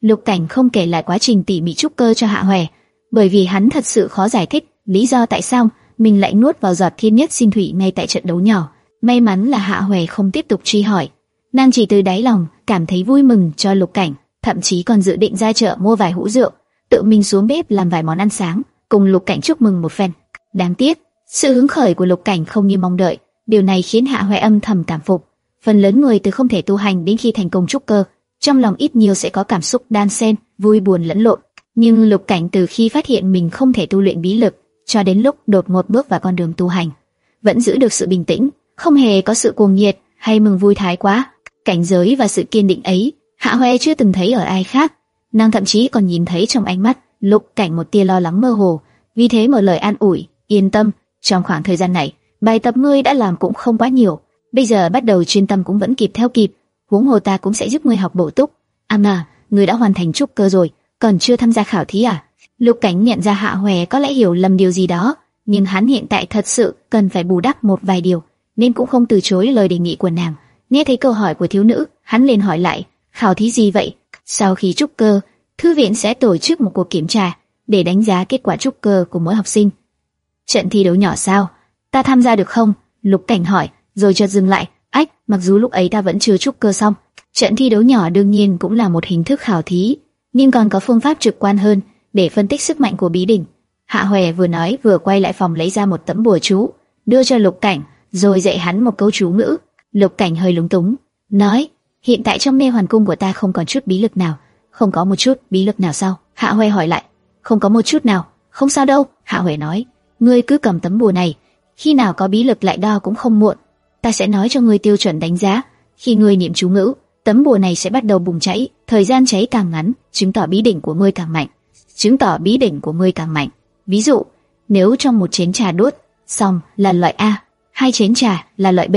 Lục Cảnh không kể lại quá trình tỉ mỉ trúc cơ cho Hạ Hoè, bởi vì hắn thật sự khó giải thích lý do tại sao mình lại nuốt vào giọt thiên nhất sinh thủy ngay tại trận đấu nhỏ. May mắn là Hạ Hoè không tiếp tục truy hỏi, nàng chỉ từ đáy lòng cảm thấy vui mừng cho Lục Cảnh, thậm chí còn dự định ra chợ mua vài hũ rượu, tự mình xuống bếp làm vài món ăn sáng, cùng Lục Cảnh chúc mừng một phen. Đáng tiếc, sự hứng khởi của Lục Cảnh không như mong đợi, điều này khiến Hạ Hoè âm thầm cảm phục. Phần lớn người từ không thể tu hành đến khi thành công trúc cơ, trong lòng ít nhiều sẽ có cảm xúc đan xen, vui buồn lẫn lộn. Nhưng Lục Cảnh từ khi phát hiện mình không thể tu luyện bí lực, cho đến lúc đột ngột bước vào con đường tu hành, vẫn giữ được sự bình tĩnh, không hề có sự cuồng nhiệt hay mừng vui thái quá. Cảnh giới và sự kiên định ấy, Hạ Hoè chưa từng thấy ở ai khác. Nàng thậm chí còn nhìn thấy trong ánh mắt Lục Cảnh một tia lo lắng mơ hồ, vì thế mở lời an ủi, yên tâm, trong khoảng thời gian này, bài tập ngươi đã làm cũng không quá nhiều, bây giờ bắt đầu chuyên tâm cũng vẫn kịp theo kịp, huống hồ ta cũng sẽ giúp ngươi học bổ túc. À mà, ngươi đã hoàn thành trúc cơ rồi, còn chưa tham gia khảo thí à? Lục Cảnh nhận ra Hạ Hoè có lẽ hiểu lầm điều gì đó, nhưng hắn hiện tại thật sự cần phải bù đắp một vài điều, nên cũng không từ chối lời đề nghị của nàng. Nghe thấy câu hỏi của thiếu nữ, hắn liền hỏi lại, khảo thí gì vậy? Sau khi trúc cơ, thư viện sẽ tổ chức một cuộc kiểm tra để đánh giá kết quả trúc cơ của mỗi học sinh. Trận thi đấu nhỏ sao? Ta tham gia được không? Lục Cảnh hỏi, rồi chợt dừng lại. Ách, mặc dù lúc ấy ta vẫn chưa trúc cơ xong. Trận thi đấu nhỏ đương nhiên cũng là một hình thức khảo thí, nhưng còn có phương pháp trực quan hơn để phân tích sức mạnh của bí đỉnh. Hạ Hoè vừa nói vừa quay lại phòng lấy ra một tấm bùa chú, đưa cho Lục Cảnh, rồi dạy hắn một câu chú ngữ. Lục Cảnh hơi lúng túng, nói: hiện tại trong mê hoàn cung của ta không còn chút bí lực nào, không có một chút bí lực nào sao? Hạ Hoè hỏi lại, không có một chút nào, không sao đâu. Hạ Hoè nói, ngươi cứ cầm tấm bùa này, khi nào có bí lực lại đo cũng không muộn. Ta sẽ nói cho ngươi tiêu chuẩn đánh giá. Khi ngươi niệm chú ngữ, tấm bùa này sẽ bắt đầu bùng cháy, thời gian cháy càng ngắn, chứng tỏ bí đỉnh của ngươi càng mạnh, chứng tỏ bí đỉnh của ngươi càng mạnh. Ví dụ, nếu trong một chén trà đốt xong là loại A, hai chén trà là loại B,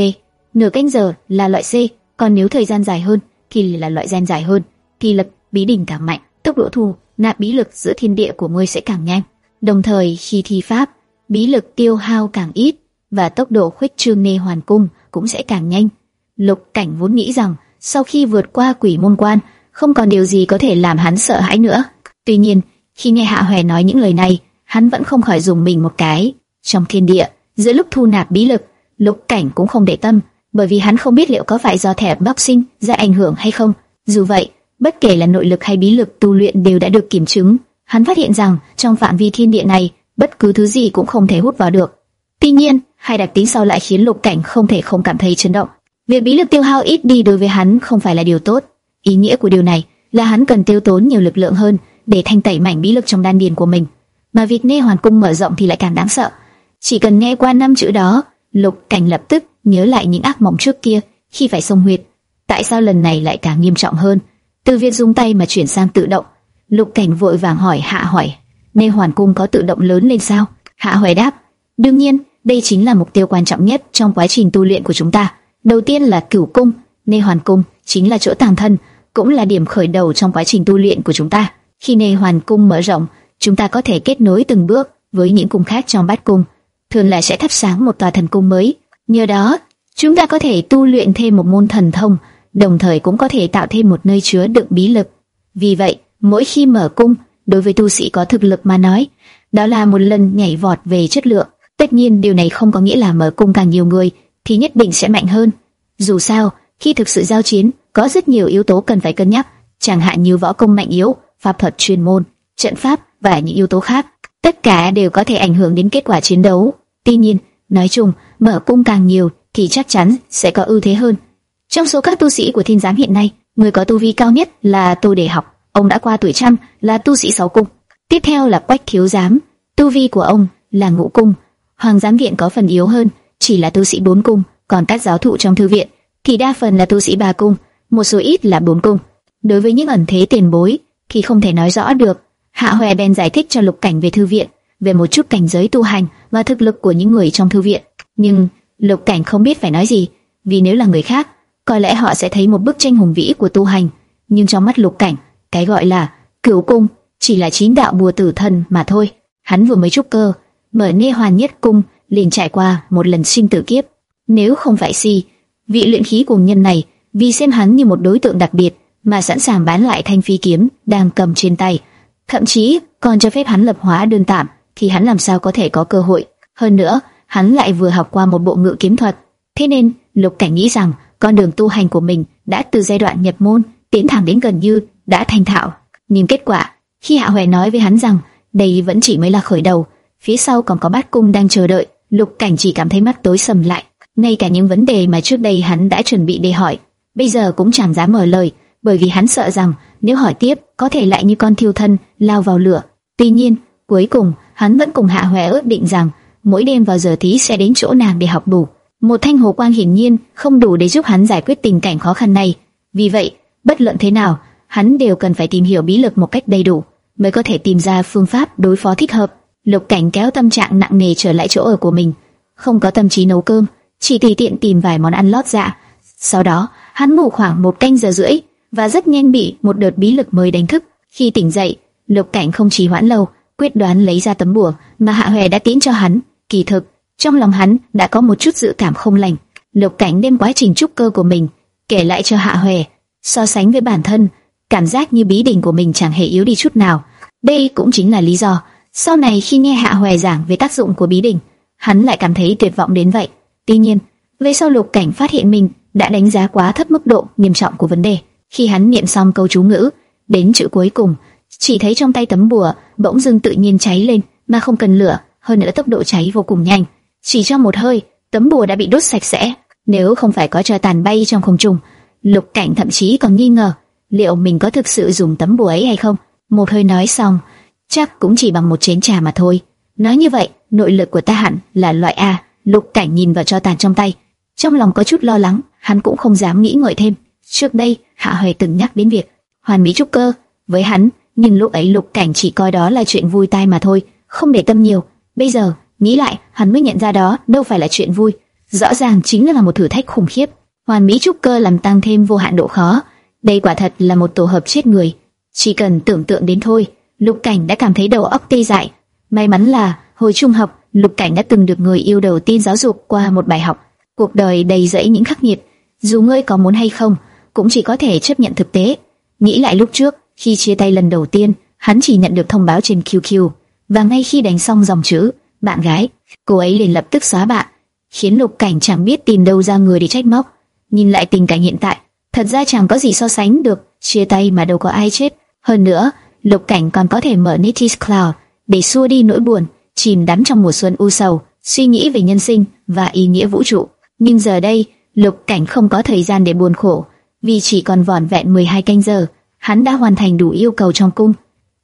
nửa canh giờ là loại C, còn nếu thời gian dài hơn thì là loại gen dài hơn, thì lực bí đỉnh càng mạnh, tốc độ thu nạp bí lực giữa thiên địa của ngươi sẽ càng nhanh. Đồng thời khi thi pháp, bí lực tiêu hao càng ít và tốc độ khuếch trương nê hoàn cung cũng sẽ càng nhanh. Lục Cảnh vốn nghĩ rằng sau khi vượt qua quỷ môn quan, không còn điều gì có thể làm hắn sợ hãi nữa. Tuy nhiên, khi nghe Hạ Hoè nói những lời này, hắn vẫn không khỏi dùng mình một cái. Trong thiên địa, giữa lúc thu nạp bí lực, Lục Cảnh cũng không để tâm, bởi vì hắn không biết liệu có phải do thẻ boxing ra ảnh hưởng hay không. Dù vậy, bất kể là nội lực hay bí lực tu luyện đều đã được kiểm chứng. Hắn phát hiện rằng trong phạm vi thiên địa này, bất cứ thứ gì cũng không thể hút vào được. Tuy nhiên, hai đặc tính sau lại khiến Lục Cảnh không thể không cảm thấy chấn động. Việc bí lực tiêu hao ít đi đối với hắn không phải là điều tốt. Ý nghĩa của điều này là hắn cần tiêu tốn nhiều lực lượng hơn để thanh tẩy mảnh bí lực trong đan điền của mình. Mà việc nê hoàn cung mở rộng thì lại càng đáng sợ. Chỉ cần nghe qua năm chữ đó, Lục Cảnh lập tức nhớ lại những ác mộng trước kia khi phải sông huyệt. Tại sao lần này lại càng nghiêm trọng hơn? Từ việc dùng tay mà chuyển sang tự động. Lục Cảnh vội vàng hỏi Hạ hỏi, nê hoàn cung có tự động lớn lên sao? Hạ hỏi đáp, đương nhiên, đây chính là mục tiêu quan trọng nhất trong quá trình tu luyện của chúng ta. Đầu tiên là cửu cung, nê hoàn cung chính là chỗ tàng thân, cũng là điểm khởi đầu trong quá trình tu luyện của chúng ta. Khi nê hoàn cung mở rộng, chúng ta có thể kết nối từng bước với những cung khác trong bát cung, thường là sẽ thắp sáng một tòa thần cung mới. Nhờ đó, chúng ta có thể tu luyện thêm một môn thần thông, đồng thời cũng có thể tạo thêm một nơi chứa đựng bí lực. Vì vậy, mỗi khi mở cung, đối với tu sĩ có thực lực mà nói, đó là một lần nhảy vọt về chất lượng. Tất nhiên điều này không có nghĩa là mở cung càng nhiều người thì nhất định sẽ mạnh hơn. Dù sao, khi thực sự giao chiến, có rất nhiều yếu tố cần phải cân nhắc, chẳng hạn như võ công mạnh yếu, pháp thuật chuyên môn, trận pháp và những yếu tố khác. Tất cả đều có thể ảnh hưởng đến kết quả chiến đấu. Tuy nhiên, nói chung, mở cung càng nhiều thì chắc chắn sẽ có ưu thế hơn. Trong số các tu sĩ của thiên giám hiện nay, người có tu vi cao nhất là Tô Đề Học, ông đã qua tuổi trăm, là tu sĩ sáu cung. Tiếp theo là Quách Thiếu Giám, tu vi của ông là ngũ cung. Hoàng giám viện có phần yếu hơn, chỉ là tu sĩ bốn cung, còn các giáo thụ trong thư viện thì đa phần là tu sĩ ba cung, một số ít là bốn cung. Đối với những ẩn thế tiền bối thì không thể nói rõ được. Hạ Hoè bèn giải thích cho Lục Cảnh về thư viện, về một chút cảnh giới tu hành và thực lực của những người trong thư viện. Nhưng Lục Cảnh không biết phải nói gì, vì nếu là người khác, có lẽ họ sẽ thấy một bức tranh hùng vĩ của tu hành. Nhưng trong mắt Lục Cảnh, cái gọi là cửu cung chỉ là chín đạo bùa tử thần mà thôi. Hắn vừa mới trúc cơ, mở nê hoàn nhất cung liền trải qua một lần sinh tử kiếp. Nếu không phải si, vị luyện khí cùng nhân này vì xem hắn như một đối tượng đặc biệt mà sẵn sàng bán lại thanh phi kiếm đang cầm trên tay, thậm chí còn cho phép hắn lập hóa đơn tạm, thì hắn làm sao có thể có cơ hội? Hơn nữa, hắn lại vừa học qua một bộ ngự kiếm thuật, thế nên Lục Cảnh nghĩ rằng con đường tu hành của mình đã từ giai đoạn nhập môn tiến thẳng đến gần như đã thành thạo. Nhưng kết quả, khi Hạ Hoè nói với hắn rằng đây vẫn chỉ mới là khởi đầu, phía sau còn có bát cung đang chờ đợi, Lục Cảnh chỉ cảm thấy mắt tối sầm lại. Ngay cả những vấn đề mà trước đây hắn đã chuẩn bị để hỏi, bây giờ cũng chẳng dám mở lời, bởi vì hắn sợ rằng nếu hỏi tiếp có thể lại như con thiêu thân lao vào lửa. Tuy nhiên, cuối cùng hắn vẫn cùng Hạ Hoè ước định rằng mỗi đêm vào giờ thí sẽ đến chỗ nàng để học đủ. Một thanh hồ quang hiển nhiên không đủ để giúp hắn giải quyết tình cảnh khó khăn này. Vì vậy, bất luận thế nào, hắn đều cần phải tìm hiểu bí lực một cách đầy đủ, mới có thể tìm ra phương pháp đối phó thích hợp. Lục Cảnh kéo tâm trạng nặng nề trở lại chỗ ở của mình, không có tâm trí nấu cơm, chỉ tùy tiện tìm vài món ăn lót dạ. Sau đó, hắn ngủ khoảng một canh giờ rưỡi và rất nhanh bị một đợt bí lực mới đánh thức. Khi tỉnh dậy, Lục Cảnh không trì hoãn lâu, quyết đoán lấy ra tấm bùa mà Hạ Hoè đã tiễn cho hắn. Kỳ thực, trong lòng hắn đã có một chút dự cảm không lành. Lục Cảnh đem quá trình trúc cơ của mình kể lại cho Hạ Hoè, so sánh với bản thân, cảm giác như bí đỉnh của mình chẳng hề yếu đi chút nào. Đây cũng chính là lý do sau này khi nghe Hạ Hoè giảng về tác dụng của bí đỉnh, hắn lại cảm thấy tuyệt vọng đến vậy. Tuy nhiên, về sau Lục Cảnh phát hiện mình đã đánh giá quá thấp mức độ nghiêm trọng của vấn đề. Khi hắn niệm xong câu chú ngữ, đến chữ cuối cùng, chỉ thấy trong tay tấm bùa bỗng dưng tự nhiên cháy lên, mà không cần lửa, hơn nữa tốc độ cháy vô cùng nhanh. Chỉ trong một hơi, tấm bùa đã bị đốt sạch sẽ. Nếu không phải có trời tàn bay trong không trung, Lục Cảnh thậm chí còn nghi ngờ liệu mình có thực sự dùng tấm bùa ấy hay không. Một hơi nói xong, chắc cũng chỉ bằng một chén trà mà thôi. Nói như vậy, nội lực của ta hẳn là loại A. Lục Cảnh nhìn vào cho tàn trong tay, trong lòng có chút lo lắng, hắn cũng không dám nghĩ ngợi thêm. Trước đây, Hạ Hoài từng nhắc đến việc hoàn mỹ trúc cơ với hắn, nhưng lúc ấy Lục Cảnh chỉ coi đó là chuyện vui tai mà thôi, không để tâm nhiều. Bây giờ, nghĩ lại, hắn mới nhận ra đó đâu phải là chuyện vui, rõ ràng chính là một thử thách khủng khiếp. Hoàn mỹ trúc cơ làm tăng thêm vô hạn độ khó, đây quả thật là một tổ hợp chết người. Chỉ cần tưởng tượng đến thôi, Lục Cảnh đã cảm thấy đầu óc tê dại. May mắn là hồi trung học, Lục Cảnh đã từng được người yêu đầu tiên giáo dục qua một bài học. Cuộc đời đầy rẫy những khắc nghiệt, dù ngươi có muốn hay không, cũng chỉ có thể chấp nhận thực tế. Nghĩ lại lúc trước, khi chia tay lần đầu tiên, hắn chỉ nhận được thông báo trên QQ, và ngay khi đánh xong dòng chữ bạn gái, cô ấy liền lập tức xóa bạn, khiến Lục Cảnh chẳng biết tìm đâu ra người để trách móc. Nhìn lại tình cảnh hiện tại, thật ra chẳng có gì so sánh được, chia tay mà đâu có ai chết. Hơn nữa, Lục Cảnh còn có thể mở Nitis Cloud để xua đi nỗi buồn, chìm đắm trong mùa xuân u sầu, suy nghĩ về nhân sinh và ý nghĩa vũ trụ. Nhưng giờ đây, Lục Cảnh không có thời gian để buồn khổ, vì chỉ còn vỏn vẹn 12 canh giờ, hắn đã hoàn thành đủ yêu cầu trong cung.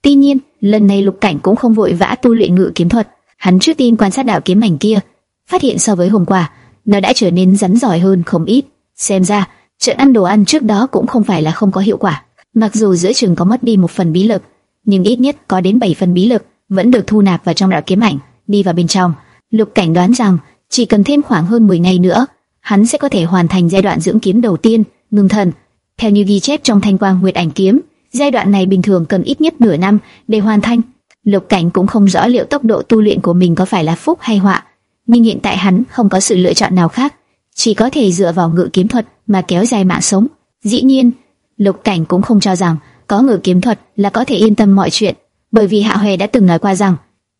Tuy nhiên, lần này Lục Cảnh cũng không vội vã tu luyện ngự kiếm thuật, hắn trước tiên quan sát đạo kiếm mảnh kia, phát hiện so với hôm qua, nó đã trở nên rắn giỏi hơn không ít. Xem ra, trận ăn đồ ăn trước đó cũng không phải là không có hiệu quả. Mặc dù giữa trường có mất đi một phần bí lực, nhưng ít nhất có đến 7 phần bí lực vẫn được thu nạp vào trong đạo kiếm ảnh, đi vào bên trong. Lục Cảnh đoán rằng chỉ cần thêm khoảng hơn 10 ngày nữa, hắn sẽ có thể hoàn thành giai đoạn dưỡng kiếm đầu tiên, ngưng thần. Theo như ghi chép trong Thanh Quang Nguyệt Ảnh Kiếm, giai đoạn này bình thường cần ít nhất nửa năm để hoàn thành. Lục Cảnh cũng không rõ liệu tốc độ tu luyện của mình có phải là phúc hay họa, nhưng hiện tại hắn không có sự lựa chọn nào khác, chỉ có thể dựa vào ngự kiếm thuật mà kéo dài mạng sống. Dĩ nhiên, Lục Cảnh cũng không cho rằng có ngự kiếm thuật là có thể yên tâm mọi chuyện, bởi vì Hạ Huệ đã từng nói qua rằng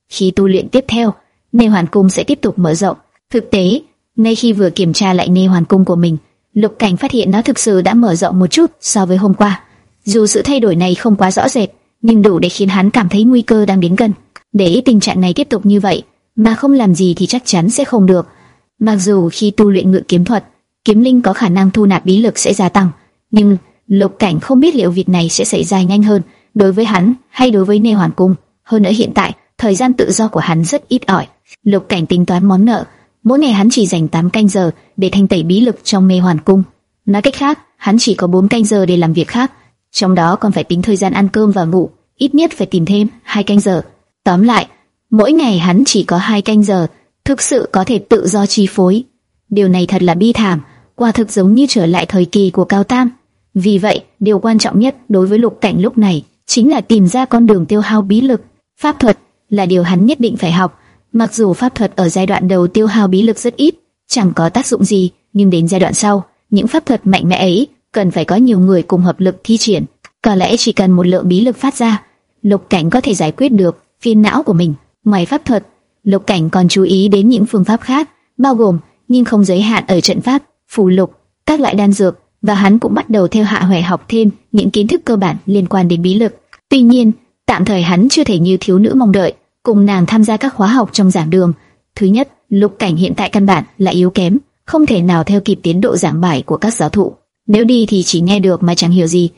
khi tu luyện tiếp theo, Nê Hoàn Cung sẽ tiếp tục mở rộng. Thực tế, ngay khi vừa kiểm tra lại Nê Hoàn Cung của mình, Lục Cảnh phát hiện nó thực sự đã mở rộng một chút so với hôm qua. Dù sự thay đổi này không quá rõ rệt, nhưng đủ để khiến hắn cảm thấy nguy cơ đang đến gần. Để tình trạng này tiếp tục như vậy, mà không làm gì thì chắc chắn sẽ không được. Mặc dù khi tu luyện ngự kiếm thuật, kiếm linh có khả năng thu nạp bí lực sẽ gia tăng, nhưng Lục Cảnh không biết liệu việc này sẽ xảy ra nhanh hơn đối với hắn hay đối với Nê Hoàn Cung. Hơn nữa hiện tại, thời gian tự do của hắn rất ít ỏi. Lục Cảnh tính toán món nợ, mỗi ngày hắn chỉ dành 8 canh giờ để thanh tẩy bí lực trong Nê Hoàn Cung. Nói cách khác, hắn chỉ có 4 canh giờ để làm việc khác, trong đó còn phải tính thời gian ăn cơm và ngủ, ít nhất phải tìm thêm hai canh giờ. Tóm lại, mỗi ngày hắn chỉ có hai canh giờ, thực sự có thể tự do chi phối. Điều này thật là bi thảm, quả thực giống như trở lại thời kỳ của Cao Tam. Vì vậy, điều quan trọng nhất đối với Lục Cảnh lúc này chính là tìm ra con đường tiêu hao bí lực. Pháp thuật là điều hắn nhất định phải học. Mặc dù pháp thuật ở giai đoạn đầu tiêu hao bí lực rất ít, chẳng có tác dụng gì, nhưng đến giai đoạn sau, những pháp thuật mạnh mẽ ấy cần phải có nhiều người cùng hợp lực thi triển. Có lẽ chỉ cần một lượng bí lực phát ra, Lục Cảnh có thể giải quyết được phiền não của mình. Ngoài pháp thuật, Lục Cảnh còn chú ý đến những phương pháp khác, bao gồm nhưng không giới hạn ở trận pháp, phù lục, các loại đan dược và hắn cũng bắt đầu theo Hạ Hoè học thêm những kiến thức cơ bản liên quan đến bí lực. Tuy nhiên, tạm thời hắn chưa thể như thiếu nữ mong đợi, cùng nàng tham gia các khóa học trong giảng đường. Thứ nhất, Lục Cảnh hiện tại căn bản là yếu kém, không thể nào theo kịp tiến độ giảng bài của các giáo thụ. Nếu đi thì chỉ nghe được mà chẳng hiểu gì,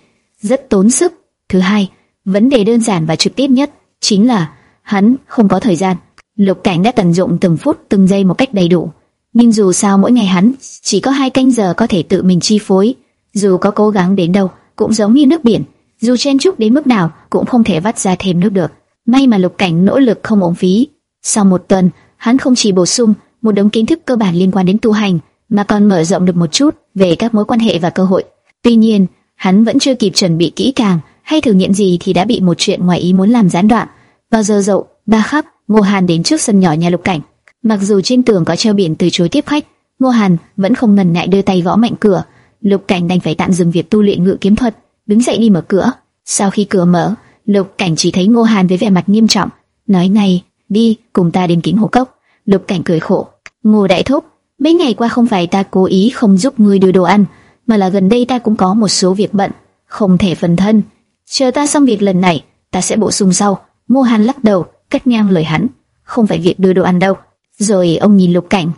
rất tốn sức. Thứ hai, vấn đề đơn giản và trực tiếp nhất chính là hắn không có thời gian. Lục Cảnh đã tận dụng từng phút từng giây một cách đầy đủ, nhưng dù sao mỗi ngày hắn chỉ có hai canh giờ có thể tự mình chi phối, dù có cố gắng đến đâu cũng giống như nước biển, dù chen chúc đến mức nào cũng không thể vắt ra thêm nước được. May mà Lục Cảnh nỗ lực không uổng phí. Sau một tuần, hắn không chỉ bổ sung một đống kiến thức cơ bản liên quan đến tu hành, mà còn mở rộng được một chút về các mối quan hệ và cơ hội. Tuy nhiên, hắn vẫn chưa kịp chuẩn bị kỹ càng hay thử nghiệm gì thì đã bị một chuyện ngoài ý muốn làm gián đoạn. Vào giờ dậu, ba khắp, Ngô Hàn đến trước sân nhỏ nhà Lục Cảnh. Mặc dù trên tường có treo biển từ chối tiếp khách, Ngô Hàn vẫn không ngần ngại đưa tay gõ mạnh cửa. Lục Cảnh đành phải tạm dừng việc tu luyện ngự kiếm thuật, đứng dậy đi mở cửa. Sau khi cửa mở, Lục Cảnh chỉ thấy Ngô Hàn với vẻ mặt nghiêm trọng, nói này, đi, cùng ta đến kính hồ cốc. Lục Cảnh cười khổ, Ngô Đại Thúc, mấy ngày qua không phải ta cố ý không giúp ngươi đưa đồ ăn, mà là gần đây ta cũng có một số việc bận, không thể phân thân. Chờ ta xong việc lần này, ta sẽ bổ sung sau. Ngô Hàn lắc đầu, cắt ngang lời hắn, không phải việc đưa đồ ăn đâu. Rồi ông nhìn Lục Cảnh,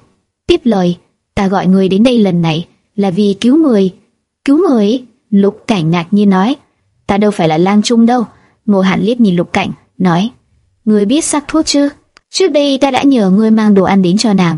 tiếp lời, ta gọi người đến đây lần này là vì cứu người. Cứu người? Lục Cảnh ngạc nhiên nói, ta đâu phải là lang trung đâu. Ngô Hàn liếc nhìn Lục Cảnh, nói, người biết sắc thuốc chưa? Trước đây ta đã nhờ ngươi mang đồ ăn đến cho nàng.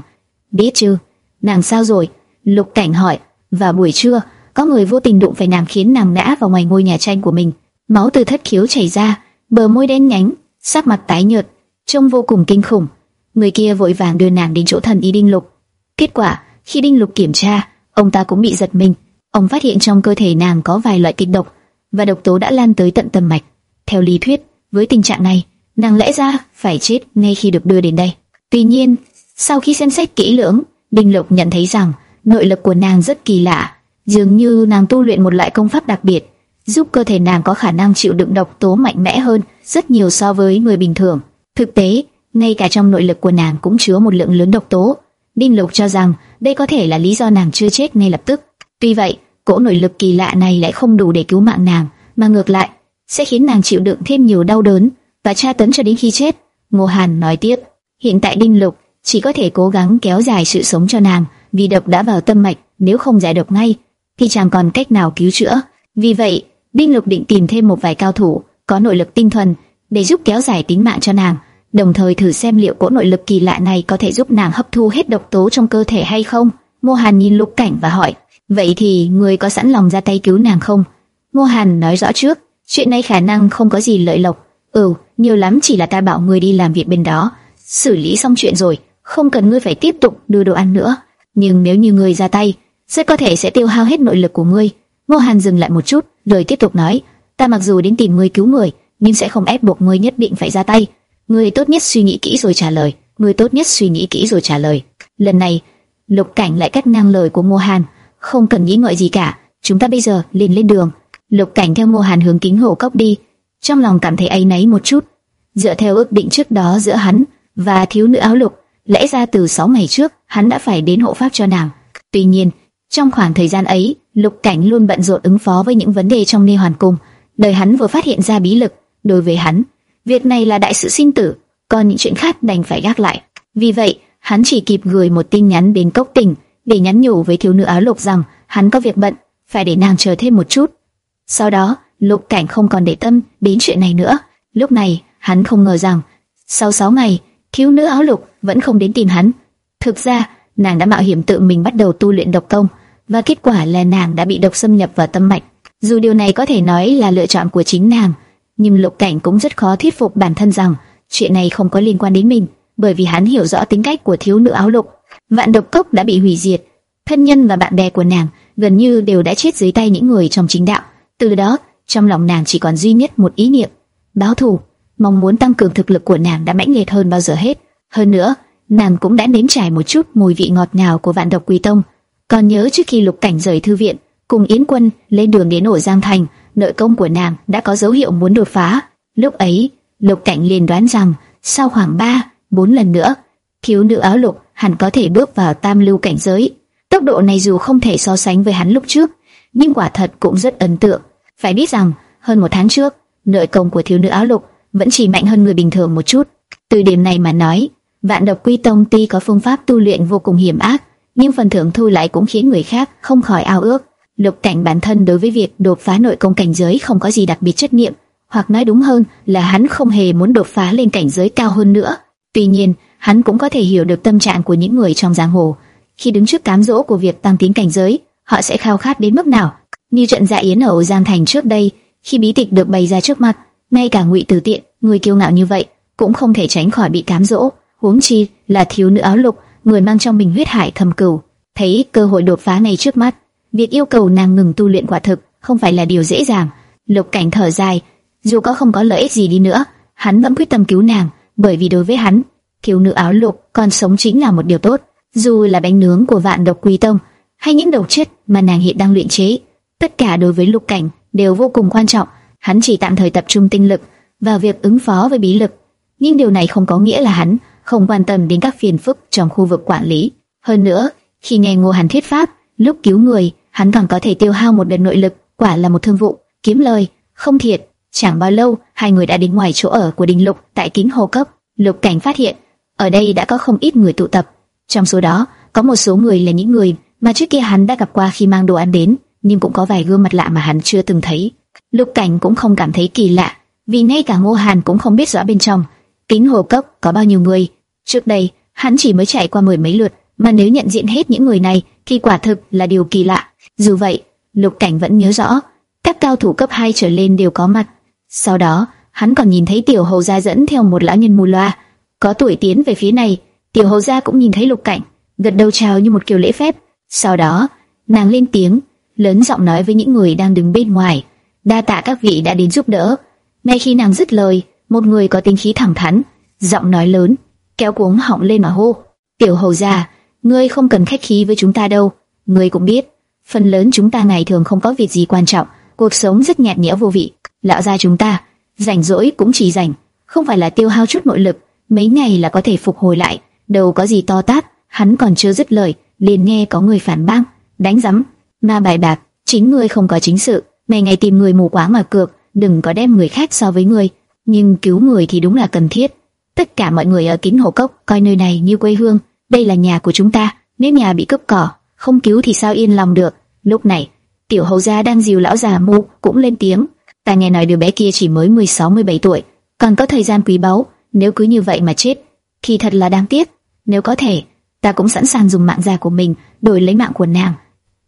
Biết chưa? Nàng sao rồi? Lục Cảnh hỏi. Và buổi trưa, có người vô tình đụng phải nàng khiến nàng ngã vào ngoài ngôi nhà tranh của mình. Máu từ thất khiếu chảy ra, bờ môi đen nhánh, sắc mặt tái nhợt, trông vô cùng kinh khủng. Người kia vội vàng đưa nàng đến chỗ thần y Đinh Lục. Kết quả, khi Đinh Lục kiểm tra, ông ta cũng bị giật mình. Ông phát hiện trong cơ thể nàng có vài loại kịch độc và độc tố đã lan tới tận tâm mạch. Theo lý thuyết, với tình trạng này, nàng lẽ ra phải chết ngay khi được đưa đến đây. Tuy nhiên, sau khi xem xét kỹ lưỡng, Đinh Lục nhận thấy rằng nội lực của nàng rất kỳ lạ, dường như nàng tu luyện một loại công pháp đặc biệt, giúp cơ thể nàng có khả năng chịu đựng độc tố mạnh mẽ hơn rất nhiều so với người bình thường. Thực tế, ngay cả trong nội lực của nàng cũng chứa một lượng lớn độc tố. Đinh Lục cho rằng đây có thể là lý do nàng chưa chết ngay lập tức. Tuy vậy, cỗ nội lực kỳ lạ này lại không đủ để cứu mạng nàng, mà ngược lại sẽ khiến nàng chịu đựng thêm nhiều đau đớn và tra tấn cho đến khi chết. Ngô Hàn nói tiếp, hiện tại Đinh Lục chỉ có thể cố gắng kéo dài sự sống cho nàng, vì độc đã vào tâm mạch, nếu không giải độc ngay thì chẳng còn cách nào cứu chữa. Vì vậy, Đinh Lục định tìm thêm một vài cao thủ có nội lực tinh thuần để giúp kéo dài tính mạng cho nàng, đồng thời thử xem liệu cỗ nội lực kỳ lạ này có thể giúp nàng hấp thu hết độc tố trong cơ thể hay không. Ngô Hàn nhìn Lục Cảnh và hỏi, vậy thì người có sẵn lòng ra tay cứu nàng không? Ngô Hàn nói rõ trước, chuyện này khả năng không có gì lợi lộc. Ừ, nhiều lắm chỉ là ta bảo người đi làm việc bên đó, xử lý xong chuyện rồi, không cần ngươi phải tiếp tục đưa đồ ăn nữa. Nhưng nếu như ngươi ra tay, rất có thể sẽ tiêu hao hết nội lực của ngươi. Ngô Hàn dừng lại một chút, rồi tiếp tục nói, ta mặc dù đến tìm ngươi cứu người, nhưng sẽ không ép buộc ngươi nhất định phải ra tay. Ngươi tốt nhất suy nghĩ kỹ rồi trả lời. Ngươi tốt nhất suy nghĩ kỹ rồi trả lời. Lần này, Lục Cảnh lại cắt ngang lời của Ngô Hàn, không cần nghĩ ngợi gì cả, chúng ta bây giờ liền lên đường. Lục Cảnh theo Ngô Hàn hướng kính hồ cốc đi, trong lòng cảm thấy áy náy một chút. Dựa theo ước định trước đó giữa hắn và thiếu nữ áo lục, lẽ ra từ 6 ngày trước hắn đã phải đến hộ pháp cho nàng. Tuy nhiên, trong khoảng thời gian ấy, Lục Cảnh luôn bận rộn ứng phó với những vấn đề trong Ni Hoàn Cung. Đời hắn vừa phát hiện ra bí lực, đối với hắn, việc này là đại sự sinh tử, còn những chuyện khác đành phải gác lại. Vì vậy, hắn chỉ kịp gửi một tin nhắn đến Cốc Tỉnh để nhắn nhủ với thiếu nữ áo lục rằng hắn có việc bận, phải để nàng chờ thêm một chút. Sau đó, Lục Cảnh không còn để tâm đến chuyện này nữa. Lúc này, hắn không ngờ rằng sau 6 ngày, thiếu nữ áo lục vẫn không đến tìm hắn. Thực ra, nàng đã mạo hiểm tự mình bắt đầu tu luyện độc công, và kết quả là nàng đã bị độc xâm nhập vào tâm mạch. Dù điều này có thể nói là lựa chọn của chính nàng, nhưng Lục Cảnh cũng rất khó thuyết phục bản thân rằng chuyện này không có liên quan đến mình, bởi vì hắn hiểu rõ tính cách của thiếu nữ áo lục. Vạn độc cốc đã bị hủy diệt, thân nhân và bạn bè của nàng gần như đều đã chết dưới tay những người trong chính đạo. Từ đó, trong lòng nàng chỉ còn duy nhất một ý niệm: báo thù. Mong muốn tăng cường thực lực của nàng đã mãnh liệt hơn bao giờ hết. Hơn nữa, nàng cũng đã nếm trải một chút mùi vị ngọt ngào của vạn độc quỳ tông. Còn nhớ trước khi Lục Cảnh rời thư viện, cùng Yến Quân lên đường đến ổ Giang Thành, nội công của nàng đã có dấu hiệu muốn đột phá. Lúc ấy, Lục Cảnh liền đoán rằng sau khoảng 3, 4 lần nữa, thiếu nữ áo lục hẳn có thể bước vào tam lưu cảnh giới. Tốc độ này dù không thể so sánh với hắn lúc trước, nhưng quả thật cũng rất ấn tượng. Phải biết rằng, hơn một tháng trước, nội công của thiếu nữ áo lục vẫn chỉ mạnh hơn người bình thường một chút. Từ điểm này mà nói, Vạn Độc Quy Tông tuy có phương pháp tu luyện vô cùng hiểm ác, nhưng phần thưởng thu lại cũng khiến người khác không khỏi ao ước. Lục Cảnh bản thân đối với việc đột phá nội công cảnh giới không có gì đặc biệt trách nhiệm, hoặc nói đúng hơn là hắn không hề muốn đột phá lên cảnh giới cao hơn nữa. Tuy nhiên, hắn cũng có thể hiểu được tâm trạng của những người trong giang hồ. Khi đứng trước cám dỗ của việc tăng tiến cảnh giới, họ sẽ khao khát đến mức nào? Như trận dạ yến ở Giang Thành trước đây, khi bí tịch được bày ra trước mặt, ngay cả Ngụy Tử Tiện, người kiêu ngạo như vậy, cũng không thể tránh khỏi bị cám dỗ. Huống chi là thiếu nữ áo lục, người mang trong mình huyết hải thầm cửu, thấy cơ hội đột phá này trước mắt, việc yêu cầu nàng ngừng tu luyện quả thực không phải là điều dễ dàng. Lục Cảnh thở dài, dù có không có lợi ích gì đi nữa, hắn vẫn quyết tâm cứu nàng, bởi vì đối với hắn, thiếu nữ áo lục còn sống chính là một điều tốt. Dù là bánh nướng của vạn độc quy tông, hay những đầu chất mà nàng hiện đang luyện chế, tất cả đối với Lục Cảnh đều vô cùng quan trọng. Hắn chỉ tạm thời tập trung tinh lực vào việc ứng phó với bí lực, nhưng điều này không có nghĩa là hắn không quan tâm đến các phiền phức trong khu vực quản lý. Hơn nữa, khi nghe Ngô Hàn thuyết pháp, lúc cứu người, hắn còn có thể tiêu hao một đợt nội lực, quả là một thương vụ, kiếm lời, không thiệt. Chẳng bao lâu, hai người đã đến ngoài chỗ ở của Đình Lục tại Kính Hồ Cấp. Lục Cảnh phát hiện, ở đây đã có không ít người tụ tập. Trong số đó, có một số người là những người mà trước kia hắn đã gặp qua khi mang đồ ăn đến, nhưng cũng có vài gương mặt lạ mà hắn chưa từng thấy. Lục Cảnh cũng không cảm thấy kỳ lạ, vì ngay cả Ngô Hàn cũng không biết rõ bên trong kính hồ cấp có bao nhiêu người. Trước đây, hắn chỉ mới chạy qua mười mấy lượt, mà nếu nhận diện hết những người này thì quả thực là điều kỳ lạ. Dù vậy, Lục Cảnh vẫn nhớ rõ, các cao thủ cấp 2 trở lên đều có mặt. Sau đó, hắn còn nhìn thấy Tiểu Hầu gia dẫn theo một lão nhân mù loa, có tuổi tiến về phía này. Tiểu Hầu gia cũng nhìn thấy Lục Cảnh, gật đầu chào như một kiểu lễ phép. Sau đó, nàng lên tiếng, lớn giọng nói với những người đang đứng bên ngoài, đa tạ các vị đã đến giúp đỡ. Ngay khi nàng dứt lời, một người có tính khí thẳng thắn, giọng nói lớn, kéo cuống họng lên mà hô: "Tiểu hầu gia, ngươi không cần khách khí với chúng ta đâu, ngươi cũng biết, phần lớn chúng ta ngày thường không có việc gì quan trọng, cuộc sống rất nhạt nhẽo vô vị. Lão gia chúng ta, rảnh rỗi cũng chỉ rảnh, không phải là tiêu hao chút nội lực, mấy ngày là có thể phục hồi lại, đâu có gì to tát." Hắn còn chưa dứt lời, liền nghe có người phản bác, đánh rắm, ma bài bạc, chính ngươi không có chính sự, ngày ngày tìm người mù quáng mà cược, đừng có đem người khác so với ngươi nhưng cứu người thì đúng là cần thiết. Tất cả mọi người ở kín hồ cốc coi nơi này như quê hương, đây là nhà của chúng ta. Nếu nhà bị cướp cỏ, không cứu thì sao yên lòng được? Lúc này, tiểu hầu gia đang dìu lão già mù cũng lên tiếng. Ta nghe nói đứa bé kia chỉ mới 16-17 tuổi, còn có thời gian quý báu. Nếu cứ như vậy mà chết, thì thật là đáng tiếc. Nếu có thể, ta cũng sẵn sàng dùng mạng già của mình đổi lấy mạng của nàng.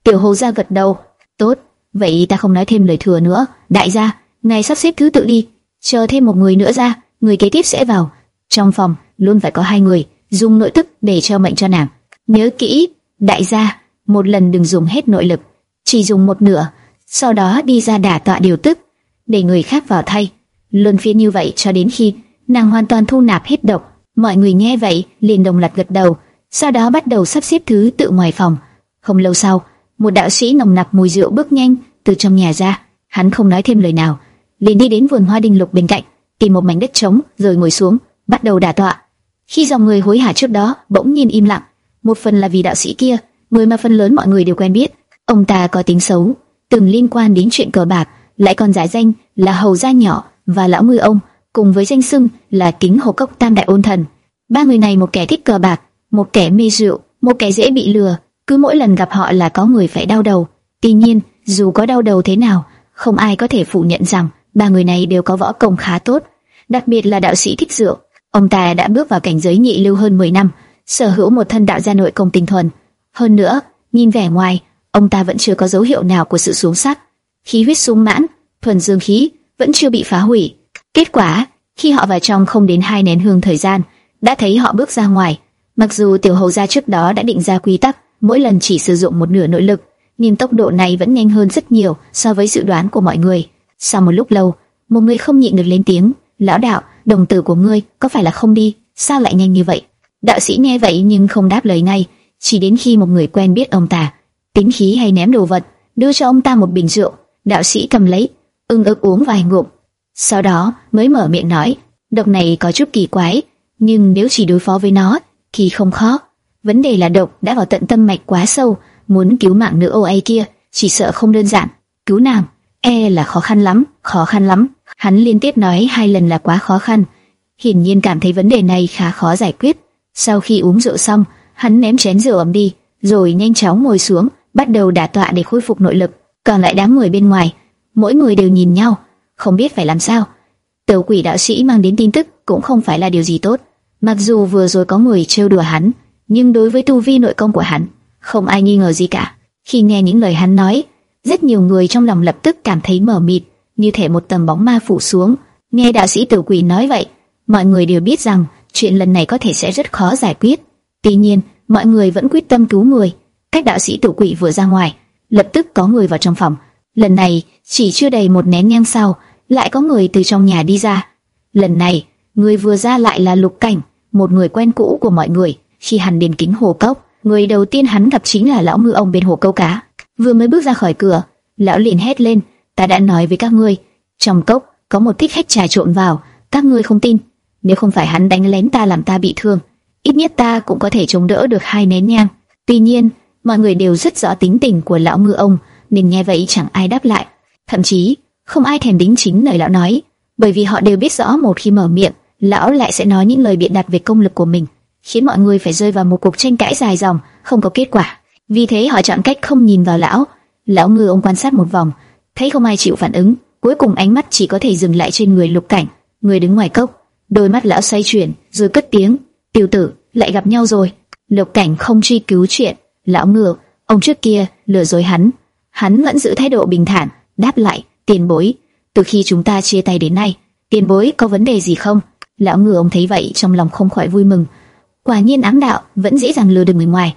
Tiểu hầu gia gật đầu. Tốt, vậy ta không nói thêm lời thừa nữa. Đại gia, ngài sắp xếp thứ tự đi chờ thêm một người nữa ra, người kế tiếp sẽ vào. Trong phòng luôn phải có hai người, dùng nội tức để treo mệnh cho nàng. Nhớ kỹ, đại gia, một lần đừng dùng hết nội lực, chỉ dùng một nửa, sau đó đi ra đả tọa điều tức, để người khác vào thay. Luân phiên như vậy cho đến khi nàng hoàn toàn thu nạp hết độc. Mọi người nghe vậy liền đồng loạt gật đầu, sau đó bắt đầu sắp xếp thứ tự ngoài phòng. Không lâu sau, một đạo sĩ nồng nặc mùi rượu bước nhanh từ trong nhà ra, hắn không nói thêm lời nào, liền đi đến vườn hoa đình lục bên cạnh, tìm một mảnh đất trống rồi ngồi xuống, bắt đầu đả tọa. Khi dòng người hối hả trước đó bỗng nhiên im lặng, một phần là vì đạo sĩ kia, người mà phần lớn mọi người đều quen biết, ông ta có tính xấu, từng liên quan đến chuyện cờ bạc, lại còn giải danh là hầu gia nhỏ và lão ngư ông, cùng với danh xưng là kính hồ cốc tam đại ôn thần. Ba người này một kẻ thích cờ bạc, một kẻ mê rượu, một kẻ dễ bị lừa, cứ mỗi lần gặp họ là có người phải đau đầu. Tuy nhiên, dù có đau đầu thế nào, không ai có thể phủ nhận rằng ba người này đều có võ công khá tốt, đặc biệt là đạo sĩ thích rượu. Ông ta đã bước vào cảnh giới nhị lưu hơn 10 năm, sở hữu một thân đạo gia nội công tinh thuần. Hơn nữa, nhìn vẻ ngoài, ông ta vẫn chưa có dấu hiệu nào của sự xuống sắc. Khí huyết sung mãn, thuần dương khí vẫn chưa bị phá hủy. Kết quả, khi họ vào trong không đến hai nén hương thời gian, đã thấy họ bước ra ngoài. Mặc dù tiểu hầu gia trước đó đã định ra quy tắc, mỗi lần chỉ sử dụng một nửa nội lực, nhưng tốc độ này vẫn nhanh hơn rất nhiều so với dự đoán của mọi người. Sau một lúc lâu, một người không nhịn được lên tiếng, "Lão đạo, đồng tử của ngươi có phải là không đi, sao lại nhanh như vậy?" Đạo sĩ nghe vậy nhưng không đáp lời ngay, chỉ đến khi một người quen biết ông ta, tính khí hay ném đồ vật, đưa cho ông ta một bình rượu. Đạo sĩ cầm lấy, ưng ức uống vài ngụm, sau đó mới mở miệng nói, độc này có chút kỳ quái, nhưng nếu chỉ đối phó với nó thì không khó. Vấn đề là độc đã vào tận tâm mạch quá sâu, muốn cứu mạng nữ ô ấy kia chỉ sợ không đơn giản. Cứu nàng, e là khó khăn lắm, khó khăn lắm. Hắn liên tiếp nói hai lần là quá khó khăn. Hiển nhiên cảm thấy vấn đề này khá khó giải quyết. Sau khi uống rượu xong, hắn ném chén rượu ấm đi, rồi nhanh chóng ngồi xuống, bắt đầu đả tọa để khôi phục nội lực. Còn lại đám người bên ngoài, mỗi người đều nhìn nhau, không biết phải làm sao. Tiểu quỷ đạo sĩ mang đến tin tức cũng không phải là điều gì tốt. Mặc dù vừa rồi có người trêu đùa hắn, nhưng đối với tu vi nội công của hắn, không ai nghi ngờ gì cả. Khi nghe những lời hắn nói, rất nhiều người trong lòng lập tức cảm thấy mờ mịt, như thể một tầng bóng ma phủ xuống. Nghe đạo sĩ tiểu quỷ nói vậy, mọi người đều biết rằng chuyện lần này có thể sẽ rất khó giải quyết. Tuy nhiên, mọi người vẫn quyết tâm cứu người. Các đạo sĩ tử quỷ vừa ra ngoài, lập tức có người vào trong phòng. Lần này, chỉ chưa đầy một nén nhang sau, lại có người từ trong nhà đi ra. Lần này, người vừa ra lại là Lục Cảnh, một người quen cũ của mọi người. Khi hắn đến kính hồ cốc, người đầu tiên hắn gặp chính là lão ngư ông bên hồ câu cá. Vừa mới bước ra khỏi cửa, lão liền hét lên: "Ta đã nói với các ngươi, trong cốc có một thích khách trà trộn vào, các ngươi không tin. Nếu không phải hắn đánh lén ta làm ta bị thương, ít nhất ta cũng có thể chống đỡ được hai nén nhang." Tuy nhiên, mọi người đều rất rõ tính tình của lão ngư ông, nên nghe vậy chẳng ai đáp lại. Thậm chí, không ai thèm đính chính lời lão nói, bởi vì họ đều biết rõ một khi mở miệng, lão lại sẽ nói những lời biện đặt về công lực của mình, khiến mọi người phải rơi vào một cuộc tranh cãi dài dòng, không có kết quả. Vì thế họ chọn cách không nhìn vào lão. Lão ngư ông quan sát một vòng, thấy không ai chịu phản ứng, cuối cùng ánh mắt chỉ có thể dừng lại trên người Lục Cảnh, người đứng ngoài cốc. Đôi mắt lão xoay chuyển, rồi cất tiếng: "Tiểu tử, lại gặp nhau rồi." Lục Cảnh không truy cứu chuyện, lão ngựa, ông trước kia lừa dối hắn, hắn vẫn giữ thái độ bình thản, đáp lại: "Tiền bối, từ khi chúng ta chia tay đến nay, tiền bối có vấn đề gì không?" Lão ngựa ông thấy vậy trong lòng không khỏi vui mừng. Quả nhiên ám đạo vẫn dễ dàng lừa được người ngoài.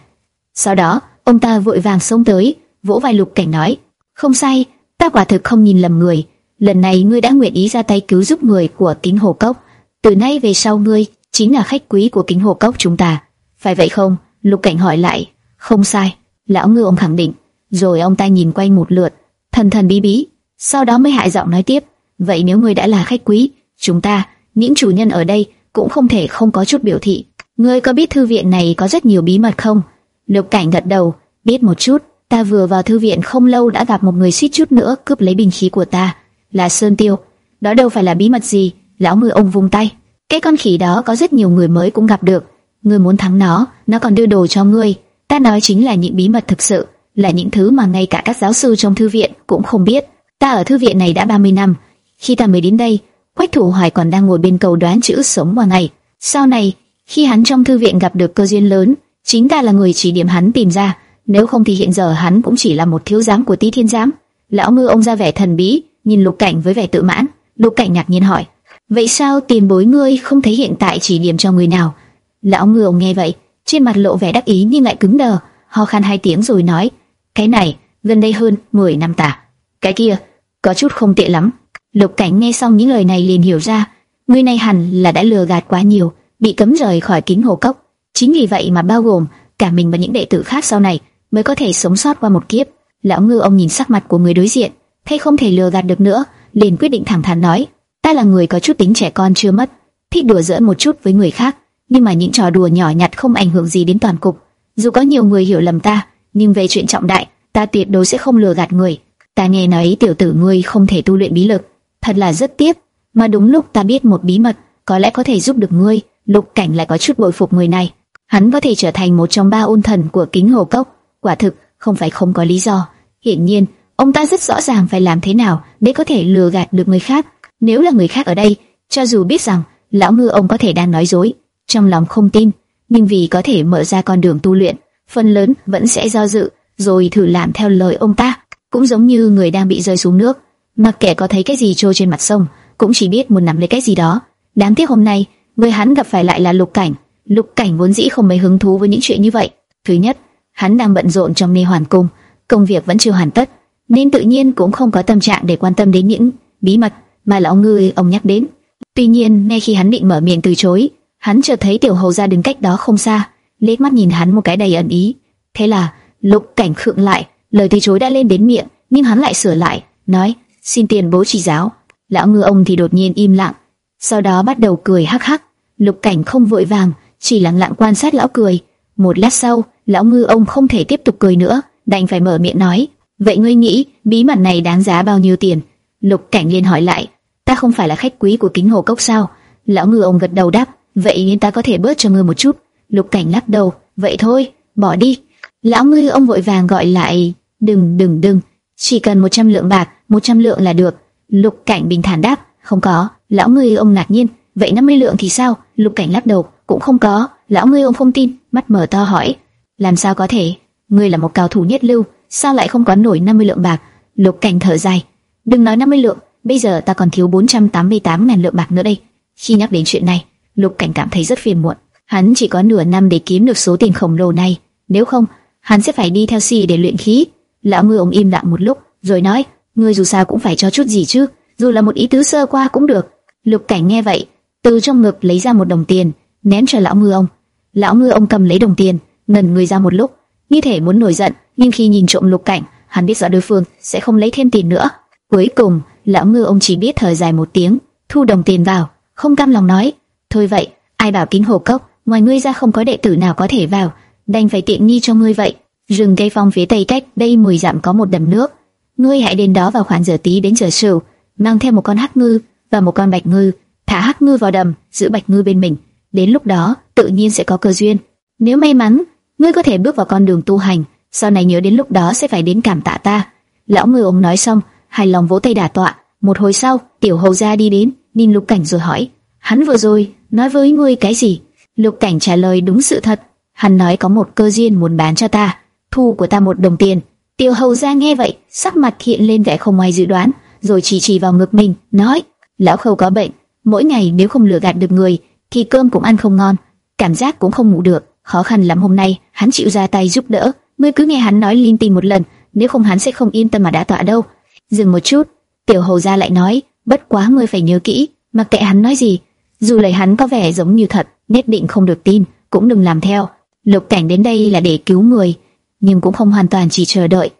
Sau đó, ông ta vội vàng xông tới, vỗ vai Lục Cảnh nói: "Không sai, ta quả thực không nhìn lầm người. Lần này ngươi đã nguyện ý ra tay cứu giúp người của tín Hồ Cốc, từ nay về sau ngươi chính là khách quý của Kính Hồ Cốc chúng ta, phải vậy không?" Lục Cảnh hỏi lại. "Không sai." Lão ngư ông khẳng định. Rồi ông ta nhìn quanh một lượt, thần thần bí bí, sau đó mới hạ giọng nói tiếp: "Vậy nếu ngươi đã là khách quý, chúng ta, những chủ nhân ở đây cũng không thể không có chút biểu thị. Ngươi có biết thư viện này có rất nhiều bí mật không?" Lục Cảnh gật đầu, biết một chút. Ta vừa vào thư viện không lâu đã gặp một người suýt chút nữa cướp lấy bình khí của ta, là Sơn Tiêu. Đó đâu phải là bí mật gì? Lão ngư ông vung tay. Cái con khỉ đó có rất nhiều người mới cũng gặp được. Ngươi muốn thắng nó, nó còn đưa đồ cho ngươi. Ta nói chính là những bí mật thực sự, là những thứ mà ngay cả các giáo sư trong thư viện cũng không biết. Ta ở thư viện này đã 30 năm, khi ta mới đến đây, Quách Thủ Hoài còn đang ngồi bên cầu đoán chữ sống vào ngày Sau này, khi hắn trong thư viện gặp được cơ duyên lớn, chính ta là người chỉ điểm hắn tìm ra, nếu không thì hiện giờ hắn cũng chỉ là một thiếu giám của Tý Thiên giám. Lão ngư ông ra vẻ thần bí, nhìn Lục Cảnh với vẻ tự mãn. Lục Cảnh ngạc nhiên hỏi: vậy sao tiền bối ngươi không thấy hiện tại chỉ điểm cho người nào? Lão ngư ông nghe vậy, trên mặt lộ vẻ đắc ý nhưng lại cứng đờ, ho khan hai tiếng rồi nói: cái này gần đây hơn 10 năm tả, cái kia có chút không tệ lắm. Lục Cảnh nghe xong những lời này liền hiểu ra, người này hẳn là đã lừa gạt quá nhiều, bị cấm rời khỏi kính hồ cốc. Chính vì vậy mà bao gồm cả mình và những đệ tử khác sau này mới có thể sống sót qua một kiếp. Lão ngư ông nhìn sắc mặt của người đối diện, thấy không thể lừa gạt được nữa, liền quyết định thẳng thắn nói: ta là người có chút tính trẻ con chưa mất, thích đùa giỡn một chút với người khác, nhưng mà những trò đùa nhỏ nhặt không ảnh hưởng gì đến toàn cục. Dù có nhiều người hiểu lầm ta, nhưng về chuyện trọng đại, ta tuyệt đối sẽ không lừa gạt người. Ta nghe nói tiểu tử ngươi không thể tu luyện bí lực, thật là rất tiếc. Mà đúng lúc ta biết một bí mật, có lẽ có thể giúp được ngươi. Lục Cảnh lại có chút bội phục người này. Hắn có thể trở thành một trong ba ôn thần của Kính Hồ Cốc, quả thực không phải không có lý do. Hiển nhiên, ông ta rất rõ ràng phải làm thế nào để có thể lừa gạt được người khác. Nếu là người khác ở đây, cho dù biết rằng lão ngư ông có thể đang nói dối, trong lòng không tin, nhưng vì có thể mở ra con đường tu luyện, phần lớn vẫn sẽ do dự, rồi thử làm theo lời ông ta. Cũng giống như người đang bị rơi xuống nước, mặc kệ có thấy cái gì trôi trên mặt sông, cũng chỉ biết muốn nắm lấy cái gì đó. Đáng tiếc hôm nay, người hắn gặp phải lại là Lục Cảnh. Lục Cảnh vốn dĩ không mấy hứng thú với những chuyện như vậy. Thứ nhất, hắn đang bận rộn trong mê hoàn cung, công việc vẫn chưa hoàn tất, nên tự nhiên cũng không có tâm trạng để quan tâm đến những bí mật mà lão ngư ông nhắc đến. Tuy nhiên, ngay khi hắn định mở miệng từ chối, hắn chợt thấy tiểu hầu gia đứng cách đó không xa, liếc mắt nhìn hắn một cái đầy ẩn ý. Thế là, Lục Cảnh khượng lại, lời từ chối đã lên đến miệng, nhưng hắn lại sửa lại, nói: "Xin tiền bố chỉ giáo." Lão ngư ông thì đột nhiên im lặng, sau đó bắt đầu cười hắc hắc. Lục Cảnh không vội vàng, chỉ lặng lặng quan sát lão cười. Một lát sau, lão ngư ông không thể tiếp tục cười nữa, đành phải mở miệng nói: "Vậy ngươi nghĩ bí mật này đáng giá bao nhiêu tiền?" Lục Cảnh liền hỏi lại: "Ta không phải là khách quý của Kính Hồ Cốc sao?" Lão ngư ông gật đầu đáp: "Vậy nên ta có thể bớt cho ngươi một chút." Lục Cảnh lắc đầu: "Vậy thôi, bỏ đi." Lão ngư ông vội vàng gọi lại: "Đừng, đừng, đừng, chỉ cần 100 lượng bạc, 100 lượng là được." Lục Cảnh bình thản đáp: "Không có." Lão ngư ông ngạc nhiên: "Vậy 50 lượng thì sao?" Lục Cảnh lắc đầu: "Cũng không có." Lão ngư ông không tin, mắt mở to hỏi: "Làm sao có thể? Ngươi là một cao thủ nhất lưu, sao lại không có nổi 50 lượng bạc?" Lục Cảnh thở dài: "Đừng nói 50 lượng, bây giờ ta còn thiếu 488 ngàn lượng bạc nữa đây." Khi nhắc đến chuyện này, Lục Cảnh cảm thấy rất phiền muộn. Hắn chỉ có nửa năm để kiếm được số tiền khổng lồ này, nếu không, hắn sẽ phải đi theo Si để luyện khí. Lão ngư ông im lặng một lúc, rồi nói: "Ngươi dù sao cũng phải cho chút gì chứ, dù là một ý tứ sơ qua cũng được." Lục Cảnh nghe vậy, từ trong ngực lấy ra một đồng tiền, ném cho lão ngư ông. Lão ngư ông cầm lấy đồng tiền, ngẩn người ra một lúc, như thể muốn nổi giận, nhưng khi nhìn trộm Lục Cảnh, hắn biết rõ đối phương sẽ không lấy thêm tiền nữa. Cuối cùng, lão ngư ông chỉ biết thở dài một tiếng, thu đồng tiền vào, không cam lòng nói: "Thôi vậy, ai bảo kính hồ cốc, ngoài ngươi ra không có đệ tử nào có thể vào, đành phải tiện nghi cho ngươi vậy." Rừng cây phong phía tây cách đây 10 dặm có một đầm nước, ngươi hãy đến đó vào khoảng giờ tí đến giờ sửu, mang theo một con hắc ngư và một con bạch ngư, thả hắc ngư vào đầm, giữ bạch ngư bên mình. Đến lúc đó, tự nhiên sẽ có cơ duyên. Nếu may mắn, ngươi có thể bước vào con đường tu hành, sau này nhớ đến lúc đó sẽ phải đến cảm tạ ta. Lão ngư ông nói xong, hài lòng vỗ tay đả tọa. Một hồi sau, tiểu hầu gia đi đến, nhìn lục cảnh rồi hỏi, hắn vừa rồi nói với ngươi cái gì? Lục cảnh trả lời đúng sự thật, hắn nói có một cơ duyên muốn bán cho ta, thu của ta một đồng tiền. Tiểu hầu gia nghe vậy, sắc mặt hiện lên vẻ không ngoài dự đoán, rồi chỉ chỉ vào ngực mình, nói: lão khâu có bệnh, mỗi ngày nếu không lừa gạt được người, thì cơm cũng ăn không ngon, cảm giác cũng không ngủ được. Khó khăn lắm hôm nay, hắn chịu ra tay giúp đỡ. Ngươi cứ nghe hắn nói linh tinh một lần, nếu không hắn sẽ không yên tâm mà đã tọa đâu. Dừng một chút, tiểu hầu gia lại nói, bất quá ngươi phải nhớ kỹ, mặc kệ hắn nói gì, dù lời hắn có vẻ giống như thật, nhất định không được tin, cũng đừng làm theo. Lục cảnh đến đây là để cứu người, nhưng cũng không hoàn toàn chỉ chờ đợi.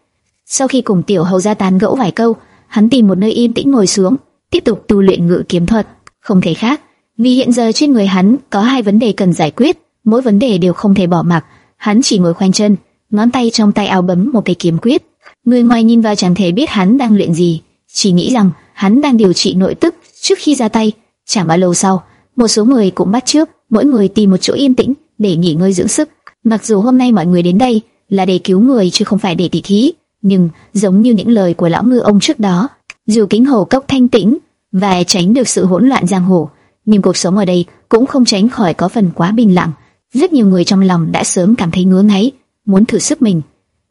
Sau khi cùng tiểu hầu gia tán gẫu vài câu, hắn tìm một nơi yên tĩnh ngồi xuống, tiếp tục tu luyện ngự kiếm thuật. Không thể khác, vì hiện giờ trên người hắn có hai vấn đề cần giải quyết, mỗi vấn đề đều không thể bỏ mặc. Hắn chỉ ngồi khoanh chân, ngón tay trong tay áo bấm một cây kiếm quyết. Người ngoài nhìn vào chẳng thể biết hắn đang luyện gì, chỉ nghĩ rằng hắn đang điều trị nội tức trước khi ra tay. Chẳng bao lâu sau, một số người cũng bắt trước, mỗi người tìm một chỗ yên tĩnh để nghỉ ngơi dưỡng sức. Mặc dù hôm nay mọi người đến đây là để cứu người chứ không phải để tỉ thí, nhưng giống như những lời của lão ngư ông trước đó, dù kính hồ cốc thanh tĩnh và tránh được sự hỗn loạn giang hồ, nhưng cuộc sống ở đây cũng không tránh khỏi có phần quá bình lặng. Rất nhiều người trong lòng đã sớm cảm thấy ngứa ngáy, muốn thử sức mình.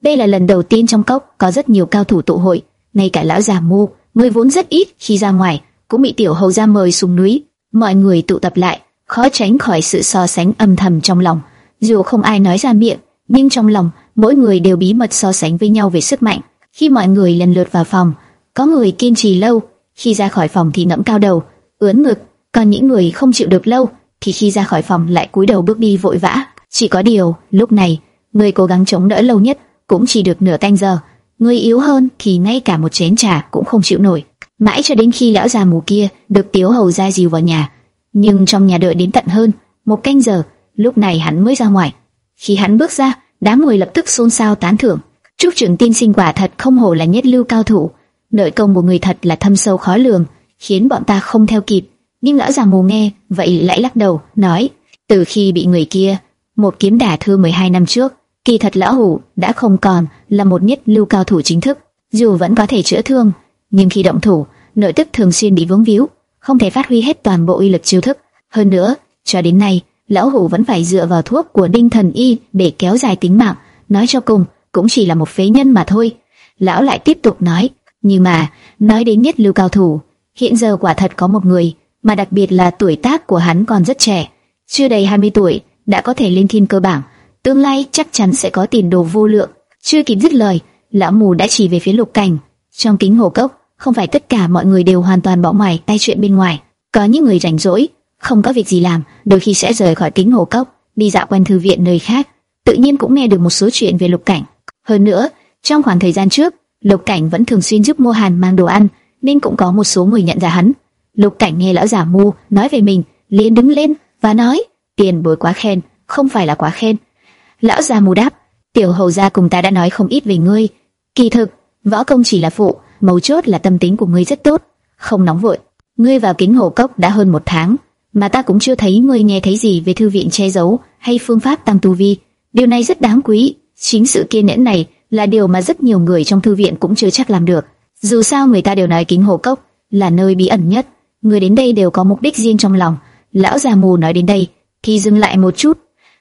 Đây là lần đầu tiên trong cốc có rất nhiều cao thủ tụ hội, ngay cả lão già mu người vốn rất ít khi ra ngoài, cũng bị tiểu hầu gia mời xuống núi. Mọi người tụ tập lại, khó tránh khỏi sự so sánh âm thầm trong lòng. Dù không ai nói ra miệng, nhưng trong lòng mỗi người đều bí mật so sánh với nhau về sức mạnh. Khi mọi người lần lượt vào phòng, có người kiên trì lâu, khi ra khỏi phòng thì ngẫm cao đầu, ướn ngực, còn những người không chịu được lâu thì khi ra khỏi phòng lại cúi đầu bước đi vội vã. Chỉ có điều, lúc này, người cố gắng chống đỡ lâu nhất cũng chỉ được nửa canh giờ, người yếu hơn thì ngay cả một chén trà cũng không chịu nổi. Mãi cho đến khi lão già mù kia được tiếu hầu ra dìu vào nhà, nhưng trong nhà đợi đến tận hơn một canh giờ, lúc này hắn mới ra ngoài. Khi hắn bước ra, đám người lập tức xôn xao tán thưởng. Trúc trưởng tiên sinh quả thật không hổ là nhất lưu cao thủ, Nội công của người thật là thâm sâu khó lường, khiến bọn ta không theo kịp. Nhưng lão già mù nghe, vậy lại lắc đầu, nói, từ khi bị người kia, một kiếm đả thương 12 năm trước, kỳ thật lão hủ đã không còn là một nhất lưu cao thủ chính thức, dù vẫn có thể chữa thương, nhưng khi động thủ, nội tức thường xuyên bị vướng víu, không thể phát huy hết toàn bộ uy lực chiêu thức. Hơn nữa, cho đến nay, lão hủ vẫn phải dựa vào thuốc của đinh thần y để kéo dài tính mạng, nói cho cùng, cũng chỉ là một phế nhân mà thôi. Lão lại tiếp tục nói, nhưng mà, nói đến nhất lưu cao thủ, hiện giờ quả thật có một người, mà đặc biệt là tuổi tác của hắn còn rất trẻ, chưa đầy 20 tuổi, đã có thể lên thiên cơ bảng, tương lai chắc chắn sẽ có tiền đồ vô lượng. Chưa kịp dứt lời, lão mù đã chỉ về phía lục cảnh. Trong kính hồ cốc, không phải tất cả mọi người đều hoàn toàn bỏ ngoài tay chuyện bên ngoài, có những người rảnh rỗi, không có việc gì làm, đôi khi sẽ rời khỏi kính hồ cốc, đi dạo quanh thư viện nơi khác, tự nhiên cũng nghe được một số chuyện về lục cảnh. Hơn nữa, Trong khoảng thời gian trước, Lục Cảnh vẫn thường xuyên giúp mua Hàn mang đồ ăn, nên cũng có một số người nhận ra hắn. Lục Cảnh nghe lão giả Mu nói về mình, liền đứng lên và nói: "Tiền bối quá khen, không phải là quá khen." Lão già mù đáp: "Tiểu hầu gia cùng ta đã nói không ít về ngươi, kỳ thực, võ công chỉ là phụ, mấu chốt là tâm tính của ngươi rất tốt, không nóng vội. Ngươi vào kính hồ cốc đã hơn một tháng, mà ta cũng chưa thấy ngươi nghe thấy gì về thư viện che giấu hay phương pháp tăng tu vi. Điều này rất đáng quý. Chính sự kiên nhẫn này là điều mà rất nhiều người trong thư viện cũng chưa chắc làm được. Dù sao người ta đều nói kính hồ cốc là nơi bí ẩn nhất, người đến đây đều có mục đích riêng trong lòng. Lão già mù nói đến đây thì dừng lại một chút.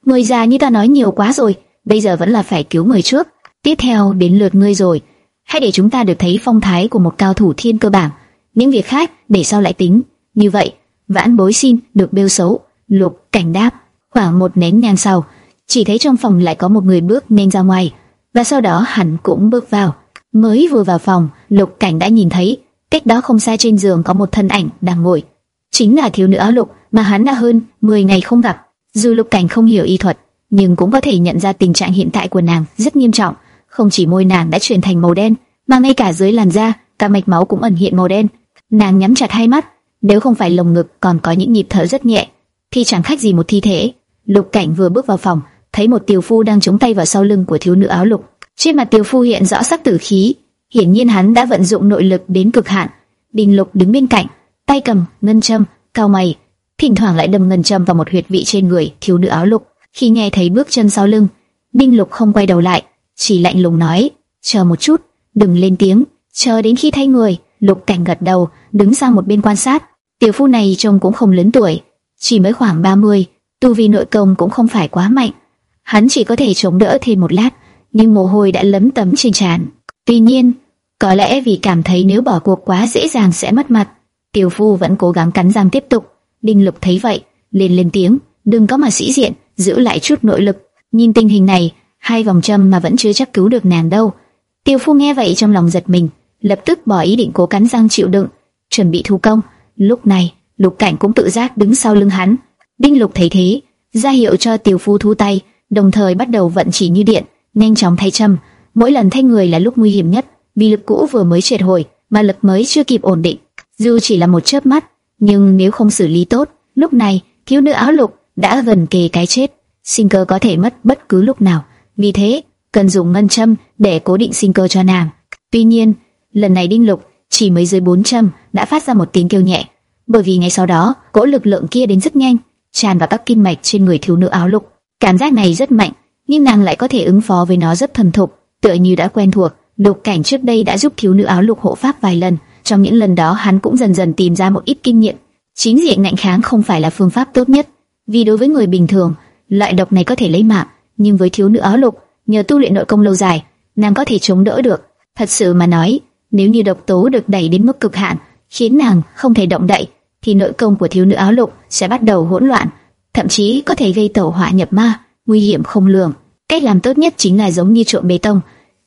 Người già như ta nói nhiều quá rồi, bây giờ vẫn là phải cứu người trước. Tiếp theo đến lượt ngươi rồi. Hãy để chúng ta được thấy phong thái của một cao thủ thiên cơ bảng. Những việc khác để sau lại tính. Như vậy, vãn bối xin được bêu xấu. Lục cảnh đáp. Khoảng một nén nhang sau, chỉ thấy trong phòng lại có một người bước nên ra ngoài, và sau đó hắn cũng bước vào. Mới vừa vào phòng, Lục Cảnh đã nhìn thấy, cách đó không xa trên giường có một thân ảnh đang ngồi. Chính là thiếu nữ áo lục mà hắn đã hơn 10 ngày không gặp. Dù Lục Cảnh không hiểu y thuật, nhưng cũng có thể nhận ra tình trạng hiện tại của nàng rất nghiêm trọng. Không chỉ môi nàng đã chuyển thành màu đen, mà ngay cả dưới làn da, cả mạch máu cũng ẩn hiện màu đen. Nàng nhắm chặt hai mắt, nếu không phải lồng ngực còn có những nhịp thở rất nhẹ, thì chẳng khác gì một thi thể. Lục Cảnh vừa bước vào phòng, thấy một tiểu phu đang chống tay vào sau lưng của thiếu nữ áo lục. Trên mặt tiểu phu hiện rõ sắc tử khí, hiển nhiên hắn đã vận dụng nội lực đến cực hạn. Đinh Lục đứng bên cạnh, tay cầm ngân châm, cao mày, thỉnh thoảng lại đâm ngân châm vào một huyệt vị trên người thiếu nữ áo lục. Khi nghe thấy bước chân sau lưng, Đinh Lục không quay đầu lại, chỉ lạnh lùng nói: "Chờ một chút, đừng lên tiếng, chờ đến khi thay người." Lục Cảnh gật đầu, đứng sang một bên quan sát. Tiểu phu này trông cũng không lớn tuổi, chỉ mới khoảng 30, tu vi nội công cũng không phải quá mạnh. Hắn chỉ có thể chống đỡ thêm một lát, nhưng mồ hôi đã lấm tấm trên trán. Tuy nhiên, có lẽ vì cảm thấy nếu bỏ cuộc quá dễ dàng sẽ mất mặt, Tiểu Phu vẫn cố gắng cắn răng tiếp tục. Đinh Lục thấy vậy, liền lên tiếng, đừng có mà sĩ diện, giữ lại chút nội lực. Nhìn tình hình này, hai vòng châm mà vẫn chưa chắc cứu được nàng đâu. Tiêu Phu nghe vậy trong lòng giật mình, lập tức bỏ ý định cố cắn răng chịu đựng, chuẩn bị thu công. Lúc này, Lục Cảnh cũng tự giác đứng sau lưng hắn. Đinh Lục thấy thế, ra hiệu cho Tiêu Phu thu tay, đồng thời bắt đầu vận chỉ như điện, nhanh chóng thay châm. Mỗi lần thay người là lúc nguy hiểm nhất, vì lực cũ vừa mới triệt hồi, mà lực mới chưa kịp ổn định. Dù chỉ là một chớp mắt, nhưng nếu không xử lý tốt, lúc này thiếu nữ áo lục đã gần kề cái chết, sinh cơ có thể mất bất cứ lúc nào. Vì thế, cần dùng ngân châm để cố định sinh cơ cho nàng. Tuy nhiên, lần này đinh lục chỉ mới dưới bốn châm đã phát ra một tiếng kêu nhẹ, bởi vì ngay sau đó cỗ lực lượng kia đến rất nhanh, tràn vào các kinh mạch trên người thiếu nữ áo lục. Cảm giác này rất mạnh, nhưng nàng lại có thể ứng phó với nó rất thuần thục, tựa như đã quen thuộc. Lục Cảnh trước đây đã giúp thiếu nữ áo lục hộ pháp vài lần, trong những lần đó hắn cũng dần dần tìm ra một ít kinh nghiệm. Chính diện ngạnh kháng không phải là phương pháp tốt nhất, vì đối với người bình thường, loại độc này có thể lấy mạng, nhưng với thiếu nữ áo lục, nhờ tu luyện nội công lâu dài, nàng có thể chống đỡ được. Thật sự mà nói, nếu như độc tố được đẩy đến mức cực hạn, khiến nàng không thể động đậy, thì nội công của thiếu nữ áo lục sẽ bắt đầu hỗn loạn, thậm chí có thể gây tẩu hỏa nhập ma, nguy hiểm không lường. Cách làm tốt nhất chính là giống như trộn bê tông,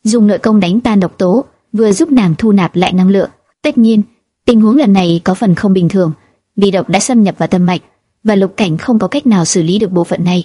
dùng nội công đánh tan độc tố, vừa giúp nàng thu nạp lại năng lượng. Tất nhiên, tình huống lần này có phần không bình thường, vì độc đã xâm nhập vào tâm mạch, và Lục Cảnh không có cách nào xử lý được bộ phận này.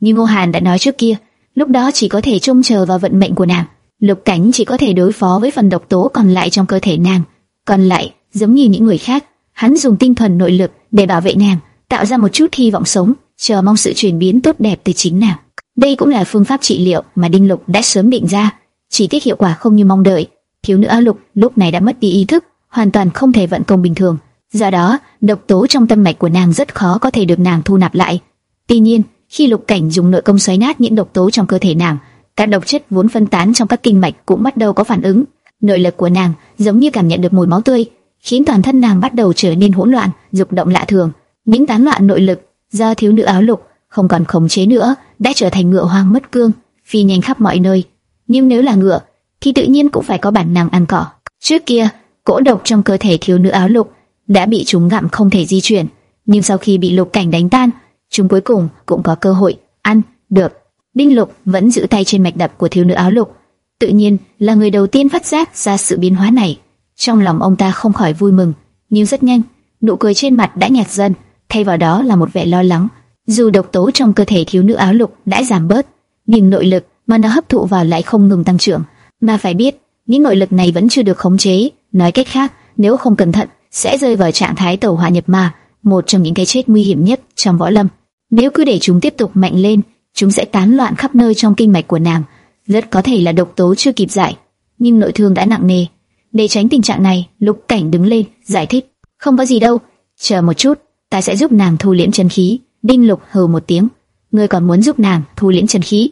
Như Ngô Hàn đã nói trước kia, lúc đó chỉ có thể trông chờ vào vận mệnh của nàng. Lục Cảnh chỉ có thể đối phó với phần độc tố còn lại trong cơ thể nàng. Còn lại, giống như những người khác, hắn dùng tinh thần nội lực để bảo vệ nàng, tạo ra một chút hy vọng sống chờ mong sự chuyển biến tốt đẹp từ chính nàng. Đây cũng là phương pháp trị liệu mà Đinh Lục đã sớm định ra, chỉ tiếc hiệu quả không như mong đợi. Thiếu nữ A Lục lúc này đã mất đi ý thức, hoàn toàn không thể vận công bình thường. Do đó, độc tố trong tâm mạch của nàng rất khó có thể được nàng thu nạp lại. Tuy nhiên, khi Lục Cảnh dùng nội công xoáy nát những độc tố trong cơ thể nàng, các độc chất vốn phân tán trong các kinh mạch cũng bắt đầu có phản ứng. Nội lực của nàng giống như cảm nhận được mùi máu tươi, khiến toàn thân nàng bắt đầu trở nên hỗn loạn, dục động lạ thường. Những tán loạn nội lực do thiếu nữ áo lục không còn khống chế nữa, đã trở thành ngựa hoang mất cương, phi nhanh khắp mọi nơi. Nhưng nếu là ngựa, thì tự nhiên cũng phải có bản năng ăn cỏ. Trước kia, cỗ độc trong cơ thể thiếu nữ áo lục đã bị chúng gặm không thể di chuyển, nhưng sau khi bị lục cảnh đánh tan, chúng cuối cùng cũng có cơ hội ăn được. Đinh Lục vẫn giữ tay trên mạch đập của thiếu nữ áo lục, tự nhiên là người đầu tiên phát giác ra sự biến hóa này. Trong lòng ông ta không khỏi vui mừng, nhưng rất nhanh, nụ cười trên mặt đã nhạt dần, thay vào đó là một vẻ lo lắng. Dù độc tố trong cơ thể thiếu nữ áo lục đã giảm bớt, nhưng nội lực mà nó hấp thụ vào lại không ngừng tăng trưởng. mà phải biết, những nội lực này vẫn chưa được khống chế, nói cách khác, nếu không cẩn thận, sẽ rơi vào trạng thái tẩu hỏa nhập ma, một trong những cái chết nguy hiểm nhất trong võ lâm. Nếu cứ để chúng tiếp tục mạnh lên, chúng sẽ tán loạn khắp nơi trong kinh mạch của nàng, rất có thể là độc tố chưa kịp giải, nhưng nội thương đã nặng nề. Để tránh tình trạng này, Lục Cảnh đứng lên, giải thích, không có gì đâu, chờ một chút, ta sẽ giúp nàng thu liễm chân khí. Đinh Lục hừ một tiếng, ngươi còn muốn giúp nàng thu liễm chân khí,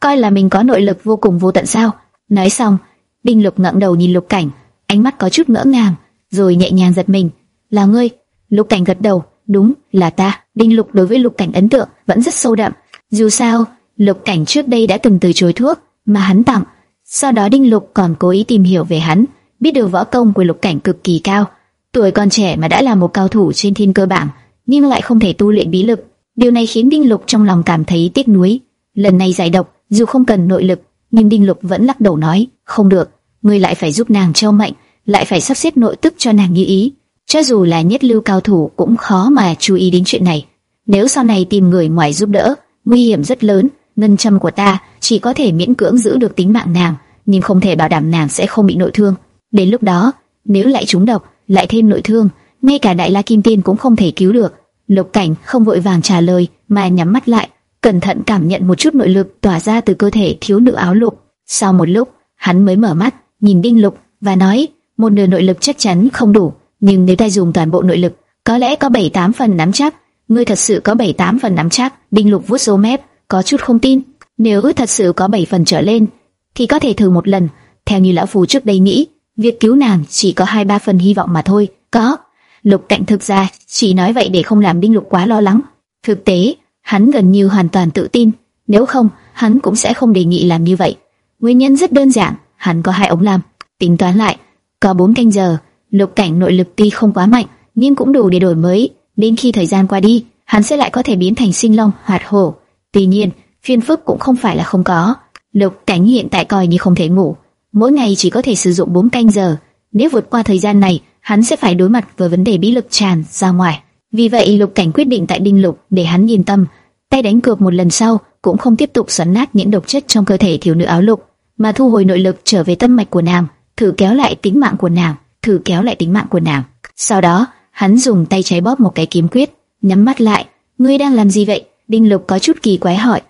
coi là mình có nội lực vô cùng vô tận sao? Nói xong, Đinh Lục ngẩng đầu nhìn Lục Cảnh, ánh mắt có chút ngỡ ngàng, rồi nhẹ nhàng giật mình, là ngươi? Lục Cảnh gật đầu, đúng là ta. Đinh Lục đối với Lục Cảnh ấn tượng vẫn rất sâu đậm. Dù sao, Lục Cảnh trước đây đã từng từ chối thuốc mà hắn tặng, sau đó Đinh Lục còn cố ý tìm hiểu về hắn, biết được võ công của Lục Cảnh cực kỳ cao, tuổi còn trẻ mà đã là một cao thủ trên thiên cơ bảng, nhưng lại không thể tu luyện bí lực. Điều này khiến Đinh Lục trong lòng cảm thấy tiếc nuối. Lần này giải độc, dù không cần nội lực, nhưng Đinh Lục vẫn lắc đầu nói, không được, ngươi lại phải giúp nàng treo mệnh, lại phải sắp xếp nội tức cho nàng như ý. Cho dù là nhất lưu cao thủ cũng khó mà chú ý đến chuyện này. Nếu sau này tìm người ngoài giúp đỡ, nguy hiểm rất lớn. Ngân châm của ta chỉ có thể miễn cưỡng giữ được tính mạng nàng, nhưng không thể bảo đảm nàng sẽ không bị nội thương. Đến lúc đó, nếu lại trúng độc, lại thêm nội thương, ngay cả đại la kim tiên cũng không thể cứu được. Lục Cảnh không vội vàng trả lời, mà nhắm mắt lại, cẩn thận cảm nhận một chút nội lực tỏa ra từ cơ thể thiếu nữ áo lục. Sau một lúc, hắn mới mở mắt, nhìn Đinh Lục và nói: một nửa nội lực chắc chắn không đủ, nhưng nếu ta dùng toàn bộ nội lực, có lẽ có bảy tám phần nắm chắc. Ngươi thật sự có bảy tám phần nắm chắc? Đinh Lục vuốt râu mép, có chút không tin. Nếu thật sự có bảy phần trở lên, thì có thể thử một lần. Theo như lão phù trước đây nghĩ, việc cứu nàng chỉ có hai ba phần hy vọng mà thôi. Có. Lục Cạnh thực ra chỉ nói vậy để không làm Đinh Lục quá lo lắng. Thực tế, hắn gần như hoàn toàn tự tin. Nếu không, hắn cũng sẽ không đề nghị làm như vậy. Nguyên nhân rất đơn giản, hắn có hai ống làm. Tính toán lại, có 4 canh giờ, lục cảnh nội lực tuy không quá mạnh, nhưng cũng đủ để đổi mới. Đến khi thời gian qua đi, hắn sẽ lại có thể biến thành sinh long hoạt hổ. Tuy nhiên, phiên phức cũng không phải là không có. Lục cảnh hiện tại coi như không thể ngủ, mỗi ngày chỉ có thể sử dụng 4 canh giờ. Nếu vượt qua thời gian này, hắn sẽ phải đối mặt với vấn đề bí lực tràn ra ngoài. Vì vậy, lục cảnh quyết định tại đinh lục để hắn yên tâm, tay đánh cược một lần sau cũng không tiếp tục xoắn nát những độc chất trong cơ thể thiếu nữ áo lục, mà thu hồi nội lực trở về tâm mạch của nàng thử kéo lại tính mạng của nàng, thử kéo lại tính mạng của nàng. Sau đó, hắn dùng tay trái bóp một cái kiếm quyết, nhắm mắt lại. Ngươi đang làm gì vậy? Đinh Lục có chút kỳ quái hỏi.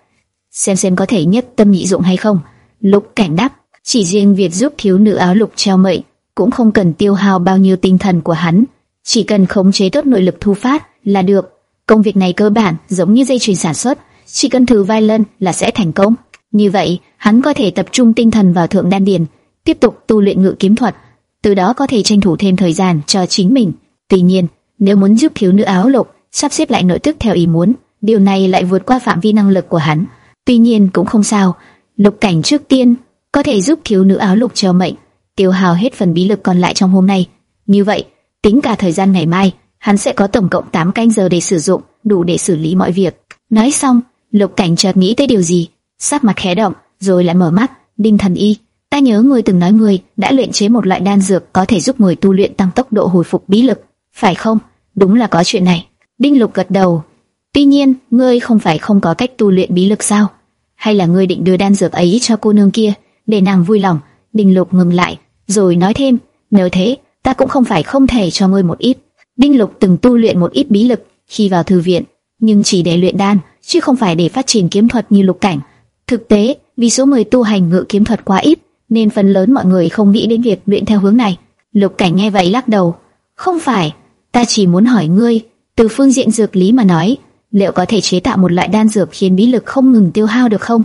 Xem xem có thể nhất tâm nhị dụng hay không. Lục cảnh đáp, chỉ riêng việc giúp thiếu nữ áo lục treo mệnh cũng không cần tiêu hao bao nhiêu tinh thần của hắn, chỉ cần khống chế tốt nội lực thu phát là được. Công việc này cơ bản giống như dây chuyền sản xuất, chỉ cần thử vài lần là sẽ thành công. Như vậy, hắn có thể tập trung tinh thần vào thượng đan điền, tiếp tục tu luyện ngự kiếm thuật, từ đó có thể tranh thủ thêm thời gian cho chính mình. Tuy nhiên, nếu muốn giúp thiếu nữ áo lục sắp xếp lại nội tức theo ý muốn, điều này lại vượt qua phạm vi năng lực của hắn. Tuy nhiên cũng không sao, lục cảnh trước tiên có thể giúp thiếu nữ áo lục chờ mệnh, tiêu hào hết phần bí lực còn lại trong hôm nay. Như vậy, tính cả thời gian ngày mai, hắn sẽ có tổng cộng 8 canh giờ để sử dụng, đủ để xử lý mọi việc. Nói xong, lục cảnh chợt nghĩ tới điều gì, sắc mặt khẽ động, rồi lại mở mắt, đinh thần y Ta nhớ người từng nói người đã luyện chế một loại đan dược có thể giúp người tu luyện tăng tốc độ hồi phục bí lực, phải không? Đúng là có chuyện này. Đinh Lục gật đầu. Tuy nhiên, ngươi không phải không có cách tu luyện bí lực sao? Hay là ngươi định đưa đan dược ấy cho cô nương kia để nàng vui lòng? Đinh Lục ngừng lại, rồi nói thêm, nếu thế, ta cũng không phải không thể cho ngươi một ít. Đinh Lục từng tu luyện một ít bí lực khi vào thư viện, nhưng chỉ để luyện đan, chứ không phải để phát triển kiếm thuật như Lục Cảnh. Thực tế, vì số người tu hành ngự kiếm thuật quá ít, nên phần lớn mọi người không nghĩ đến việc luyện theo hướng này. Lục Cảnh nghe vậy lắc đầu, không phải, ta chỉ muốn hỏi ngươi, từ phương diện dược lý mà nói, liệu có thể chế tạo một loại đan dược khiến bí lực không ngừng tiêu hao được không?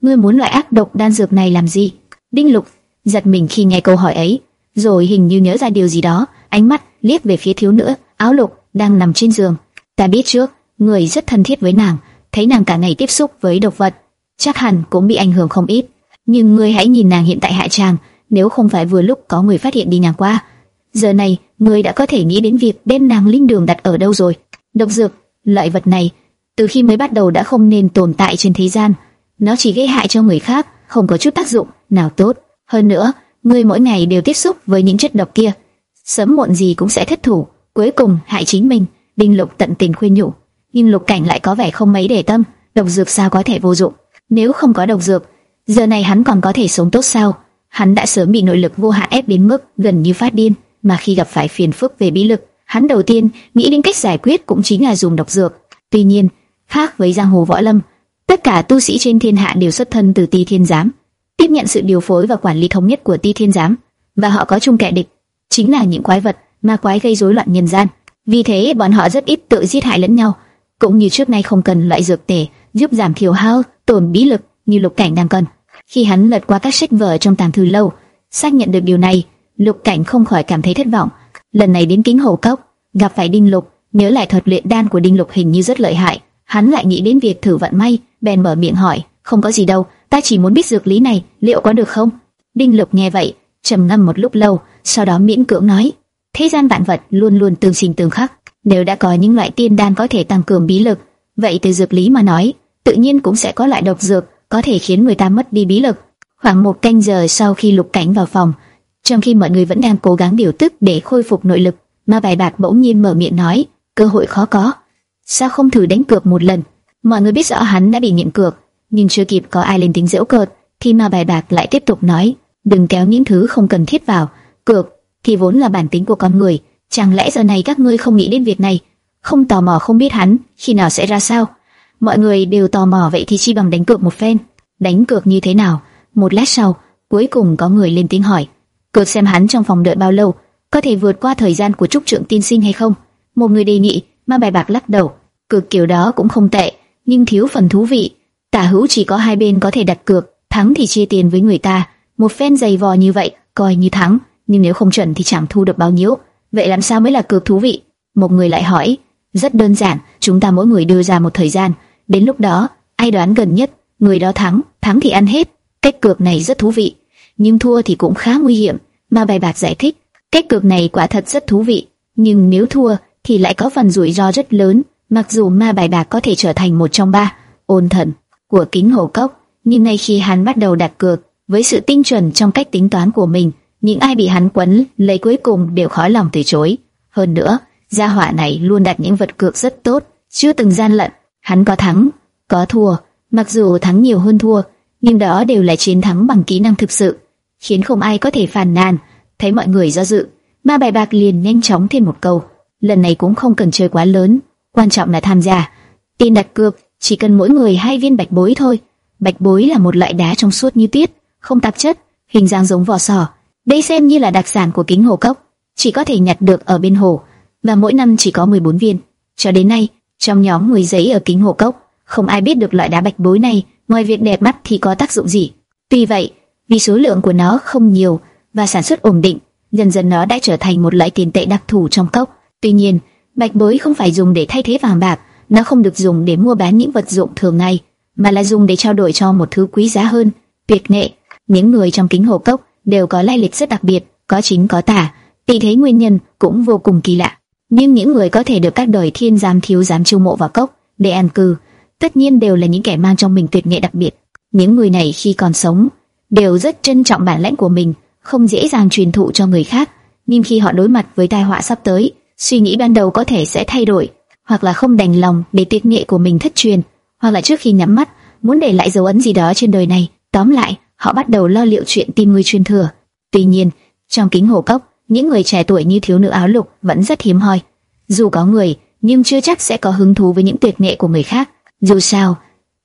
Ngươi muốn loại ác độc đan dược này làm gì? Đinh Lục giật mình khi nghe câu hỏi ấy, rồi hình như nhớ ra điều gì đó, ánh mắt liếc về phía thiếu nữ áo lục đang nằm trên giường. Ta biết trước, người rất thân thiết với nàng, thấy nàng cả ngày tiếp xúc với độc vật, chắc hẳn cũng bị ảnh hưởng không ít nhưng ngươi hãy nhìn nàng hiện tại hạ tràng, nếu không phải vừa lúc có người phát hiện đi nhà qua, giờ này ngươi đã có thể nghĩ đến việc đem nàng linh đường đặt ở đâu rồi. Độc dược, loại vật này, từ khi mới bắt đầu đã không nên tồn tại trên thế gian, nó chỉ gây hại cho người khác, không có chút tác dụng nào tốt. Hơn nữa, ngươi mỗi ngày đều tiếp xúc với những chất độc kia, sớm muộn gì cũng sẽ thất thủ, cuối cùng hại chính mình. Đinh Lục tận tình khuyên nhủ, nhưng Lục Cảnh lại có vẻ không mấy để tâm, độc dược sao có thể vô dụng? Nếu không có độc dược, Giờ này hắn còn có thể sống tốt sao? hắn đã sớm bị nội lực vô hạn ép đến mức gần như phát điên, mà khi gặp phải phiền phức về bí lực, hắn đầu tiên nghĩ đến cách giải quyết cũng chính là dùng độc dược. Tuy nhiên, khác với giang hồ võ lâm, tất cả tu sĩ trên thiên hạ đều xuất thân từ Ti Thiên Giám, tiếp nhận sự điều phối và quản lý thống nhất của Ti Thiên Giám, và họ có chung kẻ địch, chính là những quái vật ma quái gây rối loạn nhân gian. Vì thế, bọn họ rất ít tự giết hại lẫn nhau, cũng như trước nay không cần loại dược tề giúp giảm thiểu hao tổn bí lực như Lục Cảnh đang cần. Khi hắn lật qua các sách vở trong tàng thư lâu, xác nhận được điều này, Lục Cảnh không khỏi cảm thấy thất vọng. Lần này đến Kính Hồ Cốc, gặp phải Đinh Lục, nhớ lại thuật luyện đan của Đinh Lục hình như rất lợi hại, hắn lại nghĩ đến việc thử vận may, bèn mở miệng hỏi, "Không có gì đâu, ta chỉ muốn biết dược lý này liệu có được không?" Đinh Lục nghe vậy, trầm ngâm một lúc lâu, sau đó miễn cưỡng nói, "Thế gian vạn vật luôn luôn tương sinh tương khắc, nếu đã có những loại tiên đan có thể tăng cường bí lực, vậy từ dược lý mà nói, tự nhiên cũng sẽ có loại độc dược có thể khiến người ta mất đi bí lực." Khoảng một canh giờ sau khi Lục Cảnh vào phòng, trong khi mọi người vẫn đang cố gắng điều tức để khôi phục nội lực, mà Bài Bạc bỗng nhiên mở miệng nói, cơ hội khó có, sao không thử đánh cược một lần? Mọi người biết rõ hắn đã bị nghiện cược, nhưng chưa kịp có ai lên tiếng giễu cợt, thì mà Bài Bạc lại tiếp tục nói, đừng kéo những thứ không cần thiết vào, cược thì vốn là bản tính của con người, chẳng lẽ giờ này các ngươi không nghĩ đến việc này, không tò mò không biết hắn khi nào sẽ ra sao? Mọi người đều tò mò vậy thì chi bằng đánh cược một phen. Đánh cược như thế nào? Một lát sau, cuối cùng có người lên tiếng hỏi, cược xem hắn trong phòng đợi bao lâu, có thể vượt qua thời gian của trúc trưởng tiên sinh hay không? Một người đề nghị, mà bài bạc lắc đầu, cược kiểu đó cũng không tệ, nhưng thiếu phần thú vị. Tả hữu chỉ có hai bên có thể đặt cược, thắng thì chia tiền với người ta, một phen dày vò như vậy coi như thắng, nhưng nếu không chuẩn thì chẳng thu được bao nhiêu. Vậy làm sao mới là cược thú vị? Một người lại hỏi, rất đơn giản, chúng ta mỗi người đưa ra một thời gian, đến lúc đó ai đoán gần nhất, người đó thắng, thắng thì ăn hết. Cách cược này rất thú vị, nhưng thua thì cũng khá nguy hiểm. Mà bài bạc giải thích, cách cược này quả thật rất thú vị, nhưng nếu thua thì lại có phần rủi ro rất lớn. Mặc dù ma bài bạc có thể trở thành một trong ba ôn thần của kính hồ cốc, nhưng ngay khi hắn bắt đầu đặt cược, với sự tinh chuẩn trong cách tính toán của mình, những ai bị hắn quấn lấy cuối cùng đều khó lòng từ chối. Hơn nữa, gia hỏa này luôn đặt những vật cược rất tốt, chưa từng gian lận. Hắn có thắng, có thua, mặc dù thắng nhiều hơn thua, nhưng đó đều là chiến thắng bằng kỹ năng thực sự, khiến không ai có thể phàn nàn. Thấy mọi người do dự, ma bài bạc liền nhanh chóng thêm một câu: lần này cũng không cần chơi quá lớn, quan trọng là tham gia. Tin đặt cược chỉ cần mỗi người hai viên bạch bối thôi. Bạch bối là một loại đá trong suốt như tuyết, không tạp chất, hình dáng giống vỏ sò. Đây xem như là đặc sản của kính hồ cốc, chỉ có thể nhặt được ở bên hồ, và mỗi năm chỉ có 14 viên. Cho đến nay, trong nhóm người giấy ở kính hồ cốc, không ai biết được loại đá bạch bối này, ngoài việc đẹp mắt thì có tác dụng gì. Tuy vậy, vì số lượng của nó không nhiều và sản xuất ổn định, dần dần nó đã trở thành một loại tiền tệ đặc thù trong cốc. Tuy nhiên, bạch bối không phải dùng để thay thế vàng bạc, nó không được dùng để mua bán những vật dụng thường ngày, mà là dùng để trao đổi cho một thứ quý giá hơn, tuyệt nghệ. Những người trong kính hồ cốc đều có lai lịch rất đặc biệt, có chính có tả, tỷ thế nguyên nhân cũng vô cùng kỳ lạ. Nhưng những người có thể được các đời thiên giám thiếu giám chiêu mộ vào cốc để an cư, tất nhiên đều là những kẻ mang trong mình tuyệt nghệ đặc biệt. Những người này khi còn sống đều rất trân trọng bản lãnh của mình, không dễ dàng truyền thụ cho người khác. Nhưng khi họ đối mặt với tai họa sắp tới, suy nghĩ ban đầu có thể sẽ thay đổi, hoặc là không đành lòng để tuyệt nghệ của mình thất truyền, hoặc là trước khi nhắm mắt muốn để lại dấu ấn gì đó trên đời này. Tóm lại, họ bắt đầu lo liệu chuyện tìm người truyền thừa. Tuy nhiên, trong kính hồ cốc, những người trẻ tuổi như thiếu nữ áo lục vẫn rất hiếm hoi. Dù có người, nhưng chưa chắc sẽ có hứng thú với những tuyệt nghệ của người khác. Dù sao,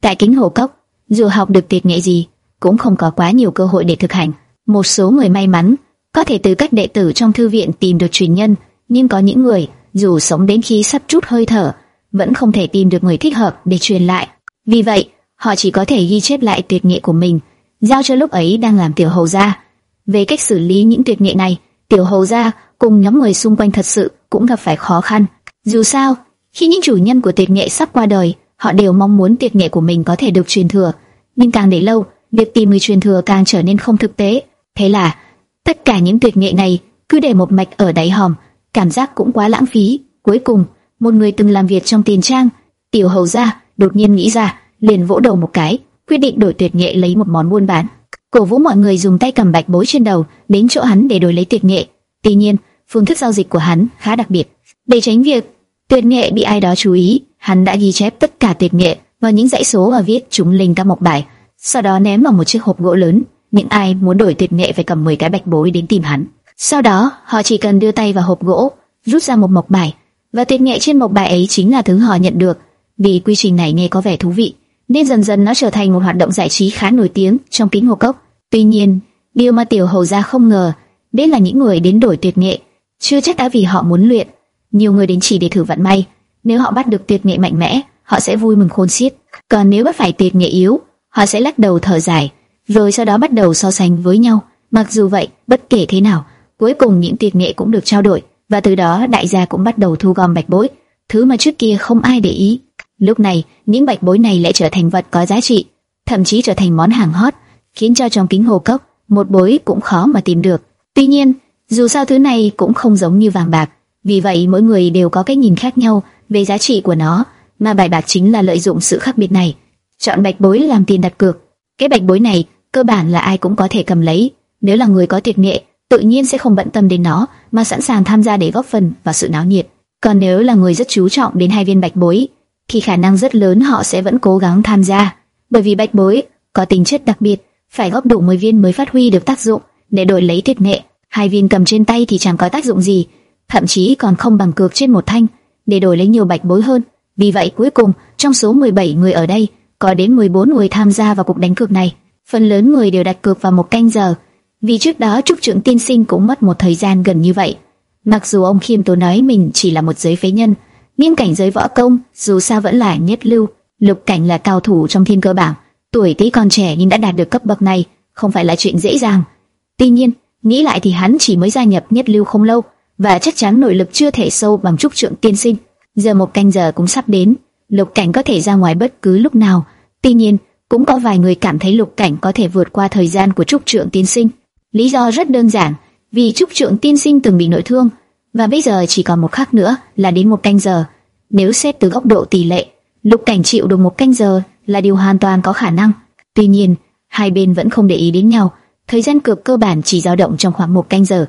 tại kính hồ cốc, dù học được tuyệt nghệ gì, cũng không có quá nhiều cơ hội để thực hành. Một số người may mắn có thể từ các đệ tử trong thư viện tìm được truyền nhân, nhưng có những người dù sống đến khi sắp chút hơi thở, vẫn không thể tìm được người thích hợp để truyền lại. Vì vậy, họ chỉ có thể ghi chép lại tuyệt nghệ của mình, giao cho lúc ấy đang làm tiểu hầu gia. Về cách xử lý những tuyệt nghệ này, tiểu hầu gia cùng nhóm người xung quanh thật sự cũng gặp phải khó khăn. Dù sao, khi những chủ nhân của tuyệt nghệ sắp qua đời, họ đều mong muốn tuyệt nghệ của mình có thể được truyền thừa, nhưng càng để lâu, việc tìm người truyền thừa càng trở nên không thực tế. Thế là, tất cả những tuyệt nghệ này cứ để một mạch ở đáy hòm, cảm giác cũng quá lãng phí. Cuối cùng, một người từng làm việc trong tiền trang, tiểu hầu gia đột nhiên nghĩ ra, liền vỗ đầu một cái, quyết định đổi tuyệt nghệ lấy một món buôn bán. Cổ vũ mọi người dùng tay cầm bạch bối trên đầu đến chỗ hắn để đổi lấy tuyệt nghệ. Tuy nhiên, phương thức giao dịch của hắn khá đặc biệt. Để tránh việc tuyệt nghệ bị ai đó chú ý, hắn đã ghi chép tất cả tuyệt nghệ vào những dãy số và viết chúng lên các mộc bài, sau đó ném vào một chiếc hộp gỗ lớn. những ai muốn đổi tuyệt nghệ phải cầm 10 cái bạch bối đến tìm hắn. Sau đó, họ chỉ cần đưa tay vào hộp gỗ, rút ra một mộc bài, và tuyệt nghệ trên mộc bài ấy chính là thứ họ nhận được. Vì quy trình này nghe có vẻ thú vị, nên dần dần nó trở thành một hoạt động giải trí khá nổi tiếng trong kính hồ cốc. Tuy nhiên, điều mà tiểu hầu gia không ngờ, đấy là những người đến đổi tuyệt nghệ, chưa chắc đã vì họ muốn luyện. Nhiều người đến chỉ để thử vận may, nếu họ bắt được tuyệt nghệ mạnh mẽ, họ sẽ vui mừng khôn xiết. Còn nếu bắt phải tuyệt nghệ yếu, họ sẽ lắc đầu thở dài, rồi sau đó bắt đầu so sánh với nhau. Mặc dù vậy, bất kể thế nào, cuối cùng những tuyệt nghệ cũng được trao đổi, và từ đó đại gia cũng bắt đầu thu gom bạch bối, thứ mà trước kia không ai để ý. Lúc này, những bạch bối này lại trở thành vật có giá trị, thậm chí trở thành món hàng hot, khiến cho trong kính hồ cốc, một bối cũng khó mà tìm được. Tuy nhiên, dù sao thứ này cũng không giống như vàng bạc, vì vậy mỗi người đều có cái nhìn khác nhau về giá trị của nó, mà bài bạc chính là lợi dụng sự khác biệt này, chọn bạch bối làm tiền đặt cược. Cái bạch bối này cơ bản là ai cũng có thể cầm lấy, nếu là người có tuyệt nghệ, tự nhiên sẽ không bận tâm đến nó, mà sẵn sàng tham gia để góp phần vào sự náo nhiệt. Còn nếu là người rất chú trọng đến hai viên bạch bối, thì khả năng rất lớn họ sẽ vẫn cố gắng tham gia, bởi vì bạch bối có tính chất đặc biệt, phải góp đủ 10 viên mới phát huy được tác dụng để đổi lấy tuyệt nghệ. Hai viên cầm trên tay thì chẳng có tác dụng gì, thậm chí còn không bằng cược trên một thanh để đổi lấy nhiều bạch bối hơn. Vì vậy cuối cùng, trong số 17 người ở đây, có đến 14 người tham gia vào cuộc đánh cược này. Phần lớn người đều đặt cược vào một canh giờ, vì trước đó trúc trưởng tiên sinh cũng mất một thời gian gần như vậy. Mặc dù ông khiêm tốn nói mình chỉ là một giới phế nhân, nhưng cảnh giới võ công dù sao vẫn là nhất lưu. Lục cảnh là cao thủ trong thiên cơ bảng, tuổi tí còn trẻ nhưng đã đạt được cấp bậc này, không phải là chuyện dễ dàng. Tuy nhiên, nghĩ lại thì hắn chỉ mới gia nhập nhất lưu không lâu, và chắc chắn nội lực chưa thể sâu bằng trúc trưởng tiên sinh. Giờ một canh giờ cũng sắp đến, lục cảnh có thể ra ngoài bất cứ lúc nào. Tuy nhiên, cũng có vài người cảm thấy lục cảnh có thể vượt qua thời gian của trúc trưởng tiên sinh. Lý do rất đơn giản, vì trúc trượng tiên sinh từng bị nội thương, và bây giờ chỉ còn một khắc nữa là đến một canh giờ. Nếu xét từ góc độ tỷ lệ, lục cảnh chịu được một canh giờ là điều hoàn toàn có khả năng. Tuy nhiên, hai bên vẫn không để ý đến nhau. Thời gian cược cơ bản chỉ dao động trong khoảng một canh giờ,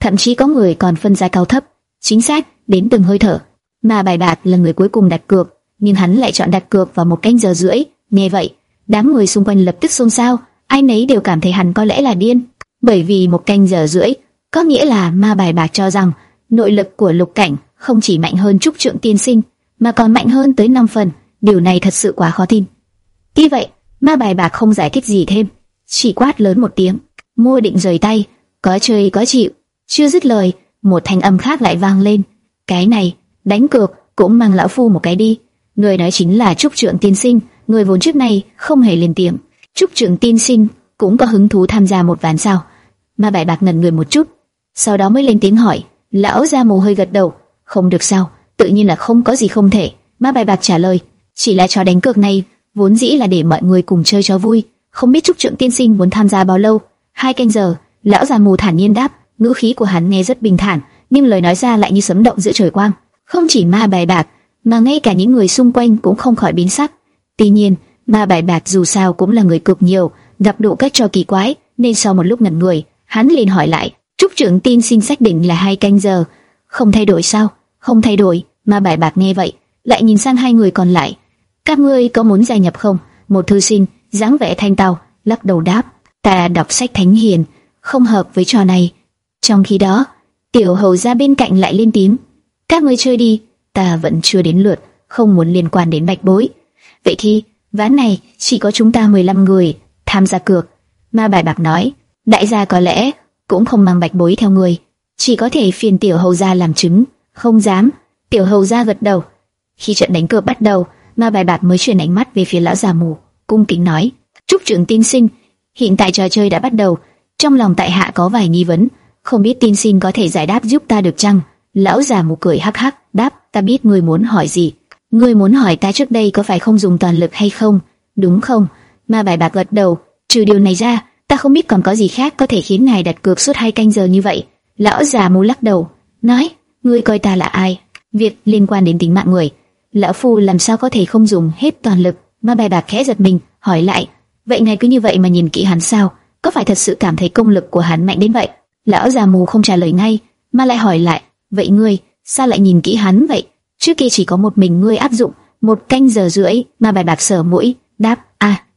thậm chí có người còn phân ra cao thấp, chính xác đến từng hơi thở. Mà bài bạc là người cuối cùng đặt cược, nhưng hắn lại chọn đặt cược vào một canh giờ rưỡi. Nghe vậy, đám người xung quanh lập tức xôn xao, ai nấy đều cảm thấy hắn có lẽ là điên, bởi vì một canh giờ rưỡi có nghĩa là ma bài bạc cho rằng nội lực của lục cảnh không chỉ mạnh hơn trúc trượng tiên sinh, mà còn mạnh hơn tới 5 phần. Điều này thật sự quá khó tin. Tuy vậy, ma bài bạc không giải thích gì thêm, chỉ quát lớn một tiếng, mua định rời tay, có chơi có chịu. Chưa dứt lời, một thanh âm khác lại vang lên. Cái này, đánh cược, cũng mang lão phu một cái đi. Người nói chính là Trúc Trượng Tiên Sinh, người vốn trước này không hề lên tiếng. Trúc Trượng Tiên Sinh cũng có hứng thú tham gia một ván sao? Ma Bài Bạc ngẩn người một chút, sau đó mới lên tiếng hỏi. Lão gia mồ hơi gật đầu, không được sao, tự nhiên là không có gì không thể. Ma Bài Bạc trả lời, chỉ là trò đánh cược này vốn dĩ là để mọi người cùng chơi cho vui, không biết Trúc Trượng Tiên Sinh muốn tham gia bao lâu. Hai canh giờ, lão già mù thản nhiên đáp, ngữ khí của hắn nghe rất bình thản, nhưng lời nói ra lại như sấm động giữa trời quang. Không chỉ ma bài bạc, mà ngay cả những người xung quanh cũng không khỏi biến sắc. Tuy nhiên, ma bài bạc dù sao cũng là người cực nhiều, gặp đủ cách trò kỳ quái, nên sau một lúc ngẩn người, hắn liền hỏi lại, trúc trưởng tin xin xác định là hai canh giờ, không thay đổi sao? Không thay đổi. mà bài bạc nghe vậy, lại nhìn sang hai người còn lại. Các ngươi có muốn gia nhập không? Một thư sinh, dáng vẻ thanh tao, lắc đầu đáp, ta đọc sách thánh hiền, không hợp với trò này. Trong khi đó, tiểu hầu ra bên cạnh lại lên tím. Các ngươi chơi đi, ta vẫn chưa đến lượt, không muốn liên quan đến bạch bối. Vậy thì, ván này chỉ có chúng ta 15 người tham gia cược. Ma bài bạc nói, đại gia có lẽ cũng không mang bạch bối theo người, chỉ có thể phiền tiểu hầu gia làm chứng, không dám. Tiểu hầu gia gật đầu. Khi trận đánh cược bắt đầu, ma bài bạc mới chuyển ánh mắt về phía lão già mù, cung kính nói: "Trúc trưởng tin sinh, hiện tại trò chơi đã bắt đầu, trong lòng tại hạ có vài nghi vấn, không biết tin sinh có thể giải đáp giúp ta được chăng?" Lão già mù cười hắc hắc, đáp: "Ta biết người muốn hỏi gì. Ngươi muốn hỏi ta trước đây có phải không dùng toàn lực hay không? Đúng không?" Ma bài bạc gật đầu, trừ điều này ra, ta không biết còn có gì khác có thể khiến ngài đặt cược suốt hai canh giờ như vậy. Lão già mù lắc đầu, nói: "Ngươi coi ta là ai? Việc liên quan đến tính mạng người." lão phu làm sao có thể không dùng hết toàn lực? Ma bài bạc khẽ giật mình, hỏi lại, vậy ngài cứ như vậy mà nhìn kỹ hắn sao? Có phải thật sự cảm thấy công lực của hắn mạnh đến vậy? Lão già mù không trả lời ngay, mà lại hỏi lại, vậy ngươi sao lại nhìn kỹ hắn vậy? Trước kia chỉ có một mình ngươi áp dụng một canh giờ rưỡi, ma bài bạc sở mũi, đáp,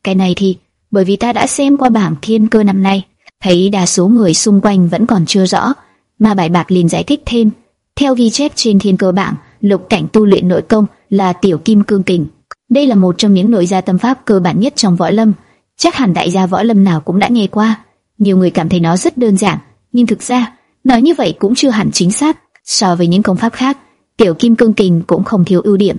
cái này thì bởi vì ta đã xem qua bảng thiên cơ năm nay, thấy đa số người xung quanh vẫn còn chưa rõ, mà bài bạc liền giải thích thêm. Theo ghi chép trên thiên cơ bảng, lục cảnh tu luyện nội công là tiểu kim cương kình. Đây là một trong những nội gia tâm pháp cơ bản nhất trong võ lâm, chắc hẳn đại gia võ lâm nào cũng đã nghe qua. Nhiều người cảm thấy nó rất đơn giản, nhưng thực ra nói như vậy cũng chưa hẳn chính xác. So với những công pháp khác, tiểu kim cương kình cũng không thiếu ưu điểm.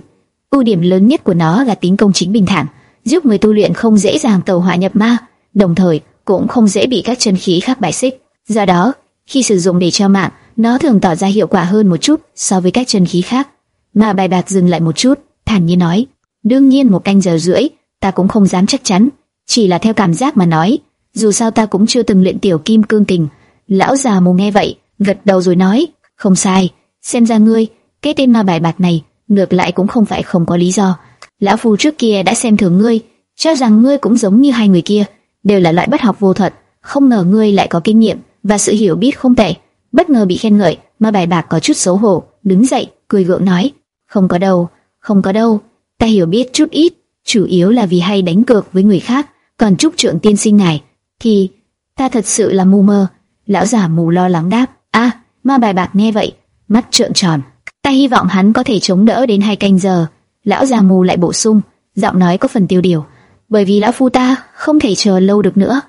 Ưu điểm lớn nhất của nó là tính công chính bình thản, giúp người tu luyện không dễ dàng tẩu hỏa nhập ma, đồng thời cũng không dễ bị các chân khí khác bài xích. Do đó, khi sử dụng để cho mạng, nó thường tỏ ra hiệu quả hơn một chút so với các chân khí khác. Mà bài bạc dừng lại một chút, thản nhiên nói, đương nhiên một canh giờ rưỡi, ta cũng không dám chắc chắn, chỉ là theo cảm giác mà nói. Dù sao ta cũng chưa từng luyện tiểu kim cương kình. Lão già mù nghe vậy, gật đầu rồi nói, không sai, xem ra ngươi, cái tên ma bài bạc này, ngược lại cũng không phải không có lý do. Lão phu trước kia đã xem thường ngươi, cho rằng ngươi cũng giống như hai người kia, đều là loại bất học vô thuật, không ngờ ngươi lại có kinh nghiệm và sự hiểu biết không tệ. Bất ngờ bị khen ngợi, mà bài bạc có chút xấu hổ, đứng dậy, cười gượng nói, không có đâu, không có đâu, ta hiểu biết chút ít, chủ yếu là vì hay đánh cược với người khác, còn trúc trưởng tiên sinh này, thì ta thật sự là mù mơ. Lão giả mù lo lắng đáp, a, ma bài bạc nghe vậy, mắt trợn tròn. Ta hy vọng hắn có thể chống đỡ đến hai canh giờ. Lão già mù lại bổ sung, giọng nói có phần tiêu điều, bởi vì lão phu ta không thể chờ lâu được nữa.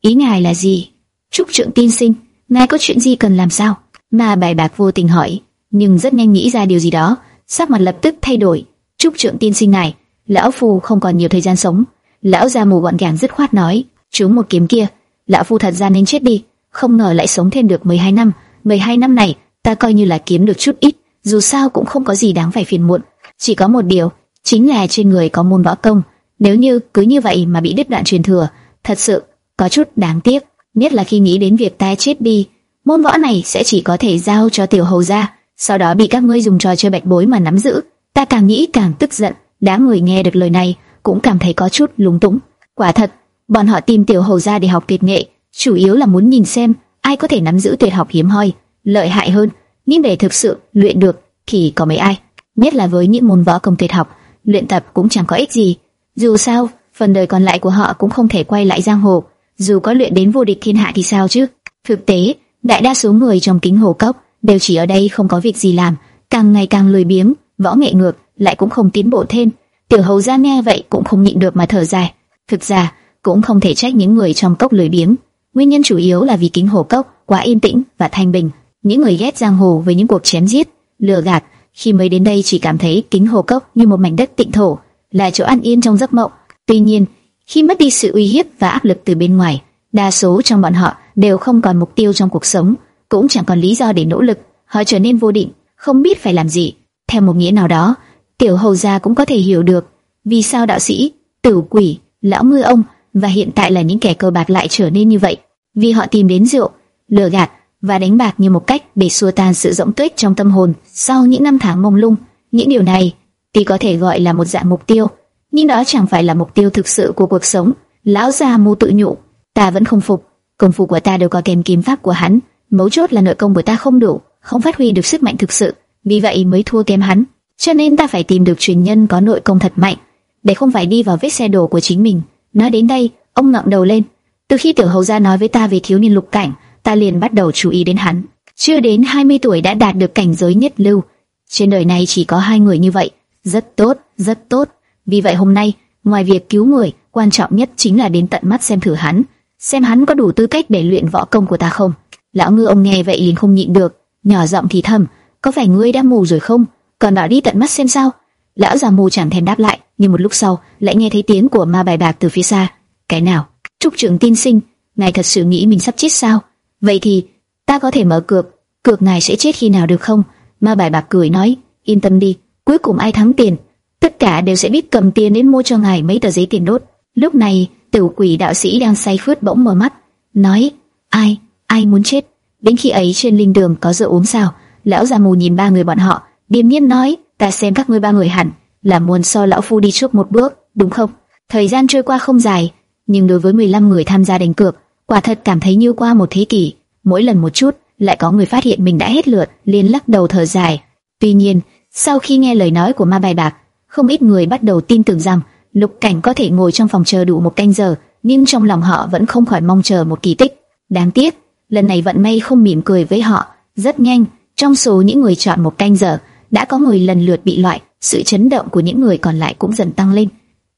Ý ngài là gì? Trúc Trượng tiên sinh, ngài có chuyện gì cần làm sao? Mà bài bạc vô tình hỏi, nhưng rất nhanh nghĩ ra điều gì đó, sắc mặt lập tức thay đổi. Trúc Trượng tiên sinh này, lão phu không còn nhiều thời gian sống. Lão già mù gọn gàng dứt khoát nói, chúng một kiếm kia, lão phu thật ra nên chết đi, không ngờ lại sống thêm được 12 năm. 12 năm này, ta coi như là kiếm được chút ít, dù sao cũng không có gì đáng phải phiền muộn. Chỉ có một điều, chính là trên người có môn võ công. Nếu như cứ như vậy mà bị đứt đoạn truyền thừa, thật sự có chút đáng tiếc. Nhất là khi nghĩ đến việc ta chết đi, môn võ này sẽ chỉ có thể giao cho tiểu hầu gia, sau đó bị các ngươi dùng trò chơi bạch bối mà nắm giữ. Ta càng nghĩ càng tức giận. Đám người nghe được lời này cũng cảm thấy có chút lúng túng. Quả thật, bọn họ tìm tiểu hầu gia để học tuyệt nghệ, chủ yếu là muốn nhìn xem ai có thể nắm giữ tuyệt học hiếm hoi, lợi hại hơn. Nhưng để thực sự luyện được thì có mấy ai? Nhất là với những môn võ công tuyệt học, luyện tập cũng chẳng có ích gì. Dù sao, phần đời còn lại của họ cũng không thể quay lại giang hồ. Dù có luyện đến vô địch thiên hạ thì sao chứ? Thực tế, đại đa số người trong kính hồ cốc đều chỉ ở đây không có việc gì làm, càng ngày càng lười biếng, võ nghệ ngược lại cũng không tiến bộ thêm. Tiểu hầu gia nghe vậy cũng không nhịn được mà thở dài. Thực ra, cũng không thể trách những người trong cốc lười biếng. Nguyên nhân chủ yếu là vì kính hồ cốc quá yên tĩnh và thanh bình. Những người ghét giang hồ với những cuộc chém giết, lừa gạt, khi mới đến đây chỉ cảm thấy kính hồ cốc như một mảnh đất tịnh thổ, là chỗ an yên trong giấc mộng. Tuy nhiên, khi mất đi sự uy hiếp và áp lực từ bên ngoài, đa số trong bọn họ đều không còn mục tiêu trong cuộc sống, cũng chẳng còn lý do để nỗ lực, họ trở nên vô định, không biết phải làm gì. Theo một nghĩa nào đó, tiểu hầu gia cũng có thể hiểu được vì sao đạo sĩ, tử quỷ, lão ngư ông và hiện tại là những kẻ cờ bạc lại trở nên như vậy, vì họ tìm đến rượu, lừa gạt và đánh bạc như một cách để xua tan sự rỗng tuếch trong tâm hồn sau những năm tháng mông lung. Những điều này thì có thể gọi là một dạng mục tiêu, nhưng đó chẳng phải là mục tiêu thực sự của cuộc sống. Lão già mù tự nhủ, ta vẫn không phục, công phu của ta đều có kèm kiếm pháp của hắn, mấu chốt là nội công của ta không đủ, không phát huy được sức mạnh thực sự, vì vậy mới thua kém hắn. Cho nên ta phải tìm được truyền nhân có nội công thật mạnh, để không phải đi vào vết xe đổ của chính mình. Nói đến đây, ông ngẩng đầu lên. Từ khi tiểu hầu gia nói với ta về thiếu niên lục cảnh, ta liền bắt đầu chú ý đến hắn. Chưa đến 20 tuổi đã đạt được cảnh giới nhất lưu. Trên đời này chỉ có hai người như vậy, rất tốt, rất tốt. Vì vậy hôm nay, ngoài việc cứu người, quan trọng nhất chính là đến tận mắt xem thử hắn, xem hắn có đủ tư cách để luyện võ công của ta không. Lão ngư ông nghe vậy liền không nhịn được, nhỏ giọng thì thầm, có phải ngươi đã mù rồi không? Còn bảo đi tận mắt xem sao? Lão già mù chẳng thèm đáp lại, nhưng một lúc sau lại nghe thấy tiếng của ma bài bạc từ phía xa. Cái nào? Trúc trưởng tin sinh, ngài thật sự nghĩ mình sắp chết sao? Vậy thì ta có thể mở cược, cược ngài sẽ chết khi nào được không? Ma bài bạc cười nói, yên tâm đi, cuối cùng ai thắng tiền, tất cả đều sẽ biết cầm tiền đến mua cho ngài mấy tờ giấy tiền đốt. Lúc này, tiểu quỷ đạo sĩ đang say khướt bỗng mở mắt, nói, ai, ai muốn chết? Đến khi ấy trên linh đường có rượu uống sao? Lão già mù nhìn ba người bọn họ, điềm nhiên nói, ta xem các ngươi ba người hẳn là muốn so lão phu đi trước một bước, đúng không? Thời gian trôi qua không dài, nhưng đối với 15 người tham gia đánh cược, quả thật cảm thấy như qua một thế kỷ. Mỗi lần một chút, lại có người phát hiện mình đã hết lượt, liền lắc đầu thở dài. Tuy nhiên, sau khi nghe lời nói của ma bài bạc, không ít người bắt đầu tin tưởng rằng Lục Cảnh có thể ngồi trong phòng chờ đủ một canh giờ, nhưng trong lòng họ vẫn không khỏi mong chờ một kỳ tích. Đáng tiếc, lần này vận may không mỉm cười với họ. Rất nhanh, trong số những người chọn một canh giờ, đã có người lần lượt bị loại, sự chấn động của những người còn lại cũng dần tăng lên.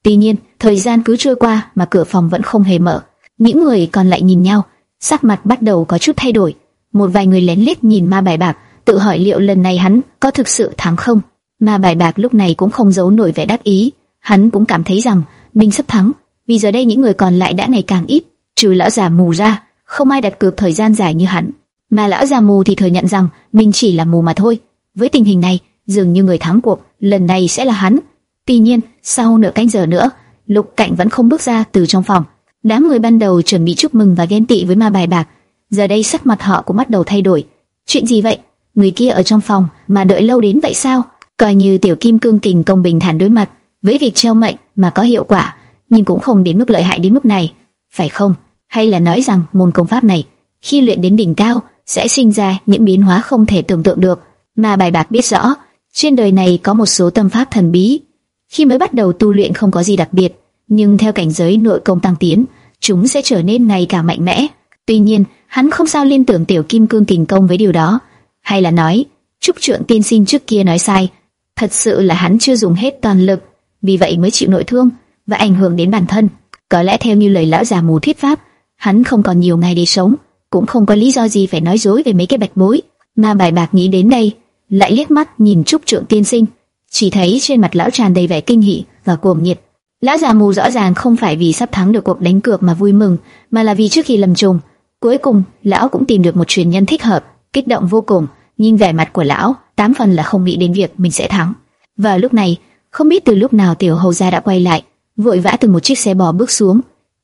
Tuy nhiên, thời gian cứ trôi qua mà cửa phòng vẫn không hề mở. Những người còn lại nhìn nhau, sắc mặt bắt đầu có chút thay đổi. Một vài người lén lít nhìn ma bài bạc, tự hỏi liệu lần này hắn có thực sự thắng không. Ma bài bạc lúc này cũng không giấu nổi vẻ đắc ý, hắn cũng cảm thấy rằng mình sắp thắng, vì giờ đây những người còn lại đã ngày càng ít, trừ lão già mù ra, không ai đặt cược thời gian dài như hắn. Mà lão già mù thì thừa nhận rằng mình chỉ là mù mà thôi. Với tình hình này, dường như người thắng cuộc lần này sẽ là hắn. Tuy nhiên, sau nửa canh giờ nữa, Lục Cảnh vẫn không bước ra từ trong phòng. Đám người ban đầu chuẩn bị chúc mừng và ghen tị với ma bài bạc, giờ đây sắc mặt họ cũng bắt đầu thay đổi. Chuyện gì vậy? Người kia ở trong phòng mà đợi lâu đến vậy sao? Coi như tiểu kim cương kình công bình thản đối mặt với việc treo mệnh mà có hiệu quả, nhưng cũng không đến mức lợi hại đến mức này, phải không? Hay là nói rằng môn công pháp này khi luyện đến đỉnh cao sẽ sinh ra những biến hóa không thể tưởng tượng được. Mà bài bạc biết rõ, trên đời này có một số tâm pháp thần bí, khi mới bắt đầu tu luyện không có gì đặc biệt, nhưng theo cảnh giới nội công tăng tiến, chúng sẽ trở nên ngày càng mạnh mẽ. Tuy nhiên, hắn không sao liên tưởng tiểu kim cương kình công với điều đó, hay là nói, trúc trượng tiên sinh trước kia nói sai, thật sự là hắn chưa dùng hết toàn lực, vì vậy mới chịu nội thương và ảnh hưởng đến bản thân. Có lẽ theo như lời lão già mù thuyết pháp, hắn không còn nhiều ngày để sống, cũng không có lý do gì phải nói dối về mấy cái bạch bối. Mà bài bạc nghĩ đến đây, lại liếc mắt nhìn trúc trượng tiên sinh, chỉ thấy trên mặt lão tràn đầy vẻ kinh hỉ và cuồng nhiệt. Lão già mù rõ ràng không phải vì sắp thắng được cuộc đánh cược mà vui mừng, mà là vì trước khi lầm trùng, cuối cùng lão cũng tìm được một truyền nhân thích hợp, kích động vô cùng. Nhìn vẻ mặt của lão, tám phần là không nghĩ đến việc mình sẽ thắng. Và lúc này, không biết từ lúc nào tiểu hầu gia đã quay lại, vội vã từ một chiếc xe bò bước xuống.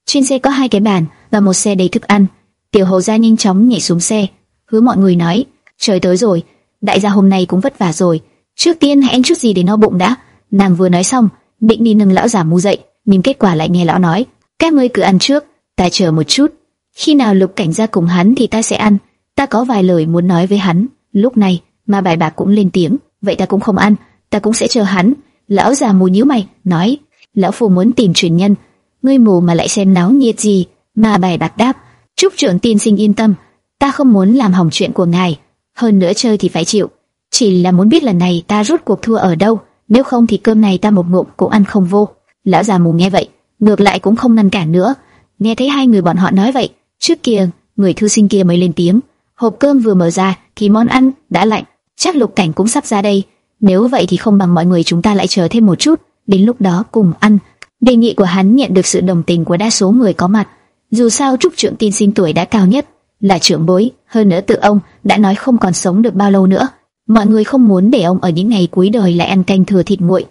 Trên xe có hai cái bàn và một xe đầy thức ăn. Tiểu hầu gia nhanh chóng nhảy xuống xe, hứa mọi người nói: trời tới rồi, đại gia hôm nay cũng vất vả rồi, trước tiên hãy ăn chút gì để no bụng đã. Nàng vừa nói xong, định đi nâng lão già mu dậy, nhưng kết quả lại nghe lão nói: các ngươi cứ ăn trước, ta chờ một chút. Khi nào lục cảnh ra cùng hắn thì ta sẽ ăn. Ta có vài lời muốn nói với hắn. Lúc này, mà bài bạc cũng lên tiếng, vậy ta cũng không ăn, ta cũng sẽ chờ hắn. Lão già mù nhíu mày, nói: lão phù muốn tìm truyền nhân, ngươi mù mà lại xem náo nhiệt gì? Mà bài bạc đáp: trúc trưởng tiên sinh yên tâm, ta không muốn làm hỏng chuyện của ngài. Hơn nữa chơi thì phải chịu, chỉ là muốn biết lần này ta rút cuộc thua ở đâu, nếu không thì cơm này ta một ngụm cũng ăn không vô. Lão già mù nghe vậy, ngược lại cũng không ngăn cản nữa. Nghe thấy hai người bọn họ nói vậy, trước kia người thư sinh kia mới lên tiếng. Hộp cơm vừa mở ra thì món ăn đã lạnh, chắc lục cảnh cũng sắp ra đây. Nếu vậy thì không bằng mọi người chúng ta lại chờ thêm một chút, đến lúc đó cùng ăn. Đề nghị của hắn nhận được sự đồng tình của đa số người có mặt. Dù sao trúc trưởng tin sinh tuổi đã cao nhất, là trưởng bối, hơn nữa tự ông đã nói không còn sống được bao lâu nữa. Mọi người không muốn để ông ở những ngày cuối đời lại ăn canh thừa thịt nguội.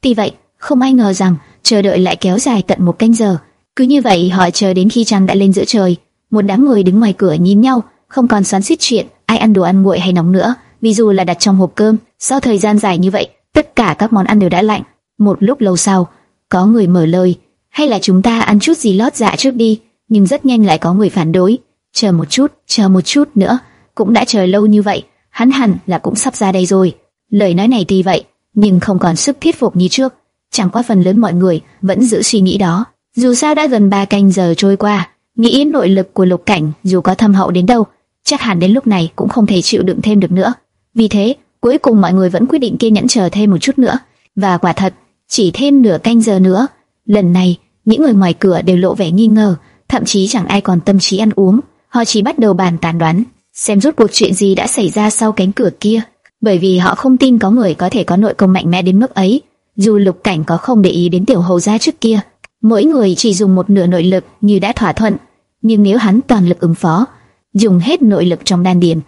Tuy vậy, không ai ngờ rằng chờ đợi lại kéo dài tận một canh giờ. Cứ như vậy họ chờ đến khi trăng đã lên giữa trời. Một đám người đứng ngoài cửa nhìn nhau, không còn xoắn xít chuyện ai ăn đồ ăn nguội hay nóng nữa. Vì dù là đặt trong hộp cơm, sau thời gian dài như vậy, tất cả các món ăn đều đã lạnh. Một lúc lâu sau, có người mở lời, hay là chúng ta ăn chút gì lót dạ trước đi, nhưng rất nhanh lại có người phản đối. Chờ một chút, chờ một chút nữa, cũng đã chờ lâu như vậy, hắn hẳn là cũng sắp ra đây rồi. Lời nói này tuy vậy, nhưng không còn sức thuyết phục như trước. Chẳng qua phần lớn mọi người vẫn giữ suy nghĩ đó. Dù sao đã gần ba canh giờ trôi qua, nghĩ nội lực của lục cảnh dù có thâm hậu đến đâu, chắc hẳn đến lúc này cũng không thể chịu đựng thêm được nữa. Vì thế, cuối cùng mọi người vẫn quyết định kiên nhẫn chờ thêm một chút nữa. Và quả thật, chỉ thêm nửa canh giờ nữa, lần này những người ngoài cửa đều lộ vẻ nghi ngờ, thậm chí chẳng ai còn tâm trí ăn uống, họ chỉ bắt đầu bàn tán đoán, xem rốt cuộc chuyện gì đã xảy ra sau cánh cửa kia, bởi vì họ không tin có người có thể có nội công mạnh mẽ đến mức ấy. Dù Lục Cảnh có không để ý đến tiểu hầu gia trước kia, mỗi người chỉ dùng một nửa nội lực như đã thỏa thuận, nhưng nếu hắn toàn lực ứng phó, dùng hết nội lực trong đan điền,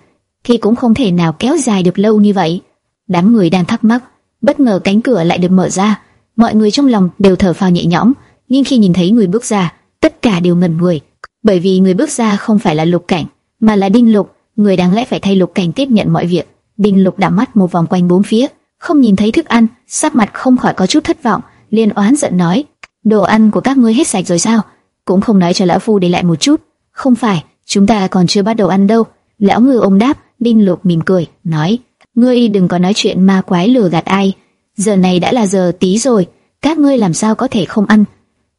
thì cũng không thể nào kéo dài được lâu như vậy. Đám người đang thắc mắc, bất ngờ cánh cửa lại được mở ra, mọi người trong lòng đều thở phào nhẹ nhõm, nhưng khi nhìn thấy người bước ra, tất cả đều ngẩn người, bởi vì người bước ra không phải là Lục Cảnh, mà là Đinh Lục, người đáng lẽ phải thay Lục Cảnh tiếp nhận mọi việc. Đinh Lục đảo mắt một vòng quanh bốn phía, không nhìn thấy thức ăn, sắc mặt không khỏi có chút thất vọng, liền oán giận nói: "Đồ ăn của các ngươi hết sạch rồi sao? Cũng không nói cho lão phu để lại một chút." "Không phải, chúng ta còn chưa bắt đầu ăn đâu." Lão ngư ôm đáp, Đinh Lục mỉm cười, nói: "Ngươi đừng có nói chuyện ma quái lừa gạt ai, giờ này đã là giờ tí rồi, các ngươi làm sao có thể không ăn?"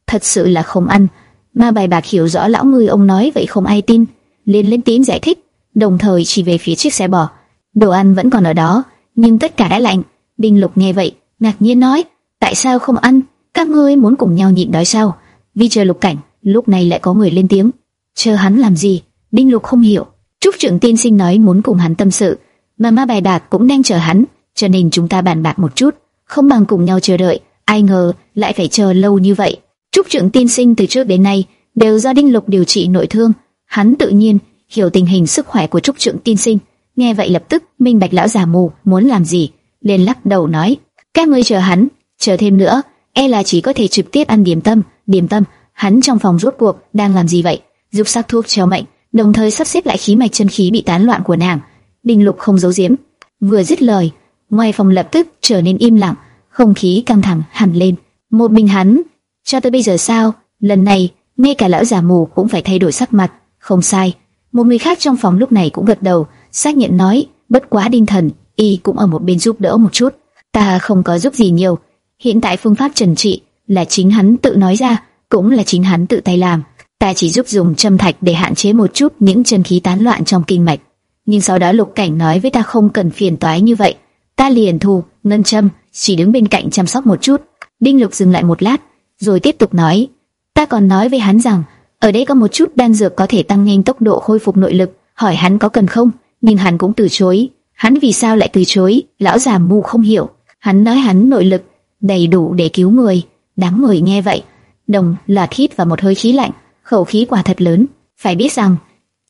Thật sự là không ăn. Ma bài bạc hiểu rõ lão ngư ông nói vậy không ai tin, liền lên tiếng giải thích, đồng thời chỉ về phía chiếc xe bò. Đồ ăn vẫn còn ở đó, nhưng tất cả đã lạnh. Đinh Lục nghe vậy, ngạc nhiên nói, tại sao không ăn? Các ngươi muốn cùng nhau nhịn đói sao? Vì chờ Lục Cảnh, lúc này lại có người lên tiếng. Chờ hắn làm gì? Đinh Lục không hiểu. Trúc trưởng tiên sinh nói muốn cùng hắn tâm sự, mà ma bài bạc cũng đang chờ hắn, cho nên chúng ta bàn bạc một chút, không bằng cùng nhau chờ đợi. Ai ngờ lại phải chờ lâu như vậy. Trúc trưởng tiên sinh từ trước đến nay đều do Đinh Lục điều trị nội thương, hắn tự nhiên hiểu tình hình sức khỏe của Trúc trưởng tiên sinh. Nghe vậy lập tức minh bạch lão già mù muốn làm gì, liền lắc đầu nói: các ngươi chờ hắn, chờ thêm nữa, e là chỉ có thể trực tiếp ăn điểm tâm. Điểm tâm, hắn trong phòng rốt cuộc đang làm gì vậy? Giúp sắc thuốc treo mệnh, đồng thời sắp xếp lại khí mạch chân khí bị tán loạn của nàng. Đinh Lục không giấu giếm, vừa dứt lời, ngoài phòng lập tức trở nên im lặng, không khí căng thẳng hẳn lên. Một mình hắn, cho tới bây giờ sao? Lần này, ngay cả lão già mù cũng phải thay đổi sắc mặt. Không sai, một người khác trong phòng lúc này cũng gật đầu, xác nhận nói, bất quá đinh thần, y cũng ở một bên giúp đỡ một chút. Ta không có giúp gì nhiều, hiện tại phương pháp trần trị là chính hắn tự nói ra, cũng là chính hắn tự tay làm. Ta chỉ giúp dùng châm thạch để hạn chế một chút những chân khí tán loạn trong kinh mạch. Nhưng sau đó Lục Cảnh nói với ta không cần phiền toái như vậy, ta liền thu ngân châm, chỉ đứng bên cạnh chăm sóc một chút. Đinh Lục dừng lại một lát, rồi tiếp tục nói, ta còn nói với hắn rằng ở đây có một chút đan dược có thể tăng nhanh tốc độ khôi phục nội lực, hỏi hắn có cần không, nhưng hắn cũng từ chối. Hắn vì sao lại từ chối? Lão già mù không hiểu. Hắn nói hắn nội lực đầy đủ để cứu người. Đám người nghe vậy, đồng là thít vào một hơi khí lạnh, khẩu khí quả thật lớn. Phải biết rằng,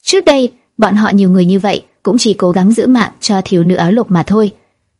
trước đây bọn họ nhiều người như vậy cũng chỉ cố gắng giữ mạng cho thiếu nữ áo lục mà thôi.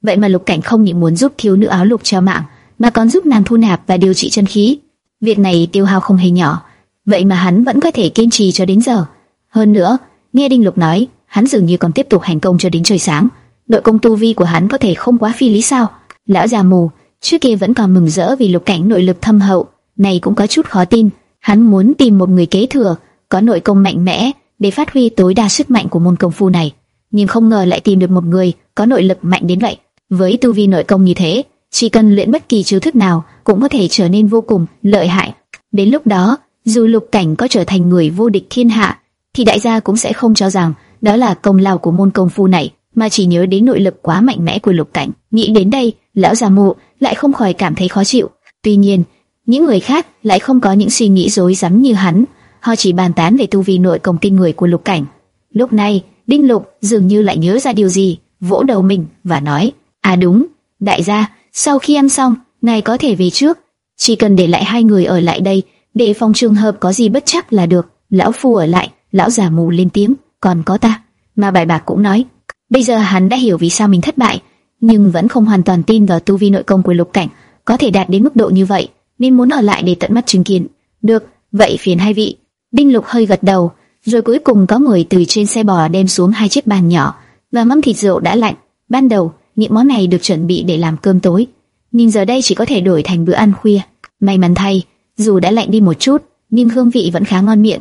Vậy mà lục cảnh không những muốn giúp thiếu nữ áo lục cho mạng, mà còn giúp nàng thu nạp và điều trị chân khí. Việc này tiêu hao không hề nhỏ, vậy mà hắn vẫn có thể kiên trì cho đến giờ. Hơn nữa, nghe Đinh Lục nói, hắn dường như còn tiếp tục hành công cho đến trời sáng. Nội công tu vi của hắn có thể không quá phi lý sao? Lão già mù trước kia vẫn còn mừng rỡ vì lục cảnh nội lực thâm hậu, này cũng có chút khó tin. Hắn muốn tìm một người kế thừa, có nội công mạnh mẽ để phát huy tối đa sức mạnh của môn công phu này, nhưng không ngờ lại tìm được một người có nội lực mạnh đến vậy. Với tu vi nội công như thế, chỉ cần luyện bất kỳ chiêu thức nào cũng có thể trở nên vô cùng lợi hại. Đến lúc đó, dù lục cảnh có trở thành người vô địch thiên hạ, thì đại gia cũng sẽ không cho rằng đó là công lao của môn công phu này, mà chỉ nhớ đến nội lực quá mạnh mẽ của lục cảnh. Nghĩ đến đây, lão già mụ lại không khỏi cảm thấy khó chịu. Tuy nhiên, những người khác lại không có những suy nghĩ rối rắm như hắn, họ chỉ bàn tán về tu vi nội công kinh người của lục cảnh. Lúc này, Đinh Lục dường như lại nhớ ra điều gì, vỗ đầu mình và nói: "À đúng, đại gia, sau khi ăn xong, ngài có thể về trước, chỉ cần để lại hai người ở lại đây, để phòng trường hợp có gì bất chắc là được." Lão phu ở lại, lão già mù lên tiếng, "Còn có ta." Mà bài bạc cũng nói, bây giờ hắn đã hiểu vì sao mình thất bại, nhưng vẫn không hoàn toàn tin vào tu vi nội công của Lục Cảnh có thể đạt đến mức độ như vậy, nên muốn ở lại để tận mắt chứng kiến. Được, vậy phiền hai vị. Đinh Lục hơi gật đầu, rồi cuối cùng có người từ trên xe bò đem xuống hai chiếc bàn nhỏ và mâm thịt rượu đã lạnh. Ban đầu, những món này được chuẩn bị để làm cơm tối, nhưng giờ đây chỉ có thể đổi thành bữa ăn khuya. May mắn thay, dù đã lạnh đi một chút, nhưng hương vị vẫn khá ngon miệng.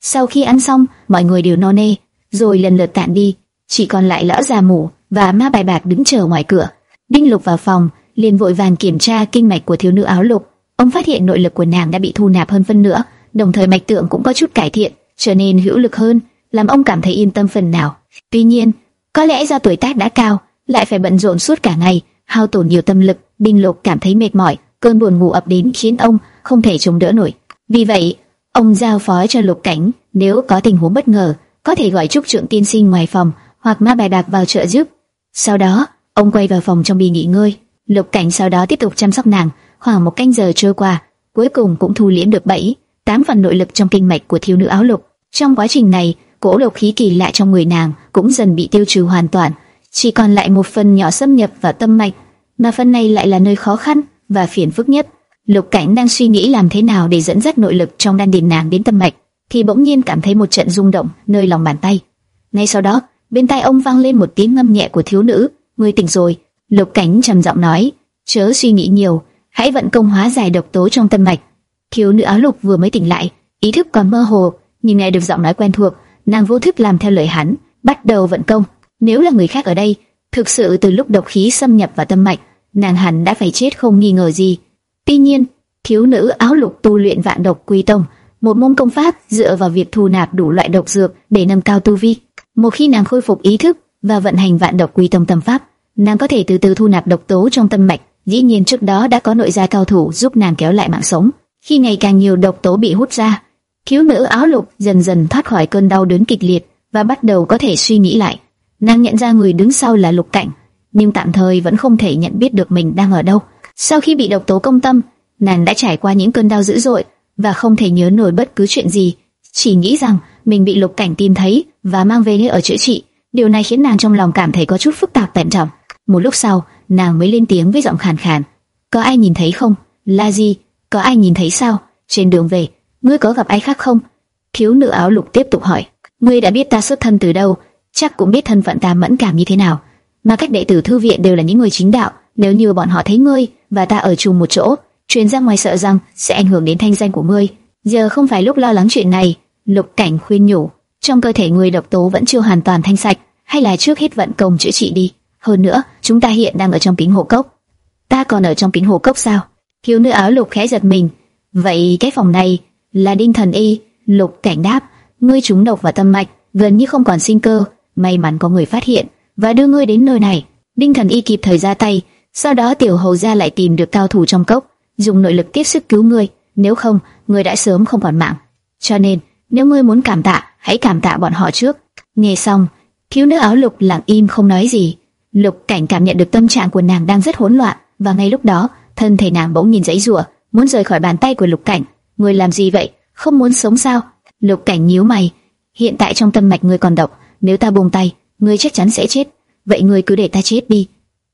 Sau khi ăn xong, mọi người đều no nê, rồi lần lượt tản đi, chỉ còn lại lão già mù và ma bài bạc đứng chờ ngoài cửa. Đinh Lục vào phòng, liền vội vàng kiểm tra kinh mạch của thiếu nữ áo lục. Ông phát hiện nội lực của nàng đã bị thu nạp hơn phân nữa, đồng thời mạch tượng cũng có chút cải thiện, trở nên hữu lực hơn, làm ông cảm thấy yên tâm phần nào. Tuy nhiên, có lẽ do tuổi tác đã cao, lại phải bận rộn suốt cả ngày, hao tổn nhiều tâm lực, Đinh Lục cảm thấy mệt mỏi, cơn buồn ngủ ập đến khiến ông không thể chống đỡ nổi. Vì vậy, ông giao phó cho Lục Cảnh, nếu có tình huống bất ngờ, có thể gọi trúc trưởng tiên sinh ngoài phòng hoặc ma bài bạc vào trợ giúp. Sau đó, ông quay vào phòng trong bị nghỉ ngơi. Lục Cảnh sau đó tiếp tục chăm sóc nàng. Khoảng một canh giờ trôi qua, cuối cùng cũng thu liễm được bảy, tám phần nội lực trong kinh mạch của thiếu nữ áo lục. Trong quá trình này, cỗ lục khí kỳ lạ trong người nàng cũng dần bị tiêu trừ hoàn toàn, chỉ còn lại một phần nhỏ xâm nhập vào tâm mạch, mà phần này lại là nơi khó khăn và phiền phức nhất. Lục Cảnh đang suy nghĩ làm thế nào để dẫn dắt nội lực trong đan điền nàng đến tâm mạch, thì bỗng nhiên cảm thấy một trận rung động nơi lòng bàn tay. Ngay sau đó, bên tai ông vang lên một tiếng ngâm nhẹ của thiếu nữ, "Ngươi tỉnh rồi." Lục Cảnh trầm giọng nói, "Chớ suy nghĩ nhiều, hãy vận công hóa giải độc tố trong tâm mạch." Thiếu nữ áo lục vừa mới tỉnh lại, ý thức còn mơ hồ, nhưng nghe được giọng nói quen thuộc, nàng vô thức làm theo lời hắn, bắt đầu vận công. Nếu là người khác ở đây, thực sự từ lúc độc khí xâm nhập vào tâm mạch, nàng hẳn đã phải chết không nghi ngờ gì. Tuy nhiên, thiếu nữ áo lục tu luyện vạn độc quy tông, một môn công pháp dựa vào việc thu nạp đủ loại độc dược để nâng cao tu vi. Một khi nàng khôi phục ý thức và vận hành vạn độc quy tông tâm pháp, nàng có thể từ từ thu nạp độc tố trong tâm mạch. Dĩ nhiên trước đó đã có nội gia cao thủ giúp nàng kéo lại mạng sống. Khi ngày càng nhiều độc tố bị hút ra, thiếu nữ áo lục dần dần thoát khỏi cơn đau đớn kịch liệt và bắt đầu có thể suy nghĩ lại. Nàng nhận ra người đứng sau là Lục Cảnh, nhưng tạm thời vẫn không thể nhận biết được mình đang ở đâu. Sau khi bị độc tố công tâm, nàng đã trải qua những cơn đau dữ dội và không thể nhớ nổi bất cứ chuyện gì, chỉ nghĩ rằng mình bị Lục Cảnh tìm thấy và mang về nơi ở chữa trị. Điều này khiến nàng trong lòng cảm thấy có chút phức tạp tận trọng. Một lúc sau, nàng mới lên tiếng với giọng khàn khàn: "Có ai nhìn thấy không? Là gì? Có ai nhìn thấy sao? Trên đường về, ngươi có gặp ai khác không?" Thiếu nữ áo lục tiếp tục hỏi: "Ngươi đã biết ta xuất thân từ đâu, chắc cũng biết thân phận ta mẫn cảm như thế nào. Mà các đệ tử thư viện đều là những người chính đạo, nếu như bọn họ thấy ngươi và ta ở chung một chỗ, truyền ra ngoài sợ rằng sẽ ảnh hưởng đến thanh danh của ngươi. Giờ không phải lúc lo lắng chuyện này." Lục Cảnh khuyên nhủ: "Trong cơ thể ngươi độc tố vẫn chưa hoàn toàn thanh sạch, hay là trước hết vận công chữa trị đi." Hơn nữa, chúng ta hiện đang ở trong kính hồ cốc. Ta còn ở trong kính hồ cốc sao? Thiếu nữ áo lục khẽ giật mình. Vậy cái phòng này là đinh thần y? Lục cảnh đáp, ngươi trúng độc vào tâm mạch, gần như không còn sinh cơ. May mắn có người phát hiện và đưa ngươi đến nơi này. Đinh thần y kịp thời ra tay. Sau đó tiểu hầu gia lại tìm được cao thủ trong cốc, dùng nội lực tiếp sức cứu ngươi. Nếu không, ngươi đã sớm không còn mạng. Cho nên, nếu ngươi muốn cảm tạ, hãy cảm tạ bọn họ trước. Nghe xong, thiếu nữ áo lục lặng im không nói gì. Lục Cảnh cảm nhận được tâm trạng của nàng đang rất hỗn loạn, và ngay lúc đó, thân thể nàng bỗng nhìn giấy rùa, muốn rời khỏi bàn tay của Lục Cảnh. Ngươi làm gì vậy? Không muốn sống sao? Lục Cảnh nhíu mày. Hiện tại trong tâm mạch ngươi còn độc, nếu ta buông tay, ngươi chắc chắn sẽ chết. Vậy ngươi cứ để ta chết đi.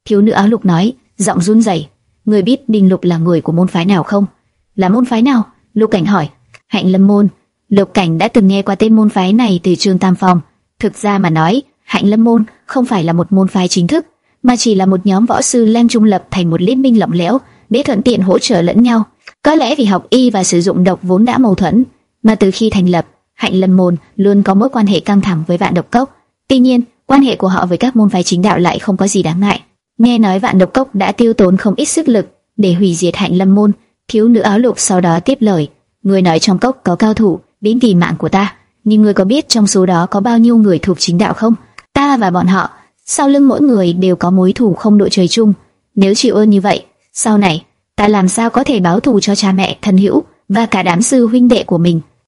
Thiếu nữ áo lục nói, giọng run rẩy. người biết Đinh Lục là người của môn phái nào không? Là môn phái nào? Lục Cảnh hỏi. Hạnh Lâm môn. Lục Cảnh đã từng nghe qua tên môn phái này từ Trương Tam Phong. Thực ra mà nói, Hạnh Lâm môn không phải là một môn phái chính thức, mà chỉ là một nhóm võ sư len trung lập thành một liên minh lỏng lẻo để thuận tiện hỗ trợ lẫn nhau. Có lẽ vì học y và sử dụng độc vốn đã mâu thuẫn, mà từ khi thành lập, Hạnh Lâm môn luôn có mối quan hệ căng thẳng với Vạn Độc Cốc. Tuy nhiên, quan hệ của họ với các môn phái chính đạo lại không có gì đáng ngại. Nghe nói Vạn Độc Cốc đã tiêu tốn không ít sức lực để hủy diệt Hạnh Lâm môn, thiếu nữ áo lục sau đó tiếp lời: "Người nói trong cốc có cao thủ đến tìm mạng của ta, nhưng người có biết trong số đó có bao nhiêu người thuộc chính đạo không?" ta và bọn họ, sau lưng mỗi người đều có mối thù không đội trời chung. Nếu chịu ơn như vậy, sau này ta làm sao có thể báo thù cho cha mẹ, thân hữu và cả đám sư huynh đệ của mình?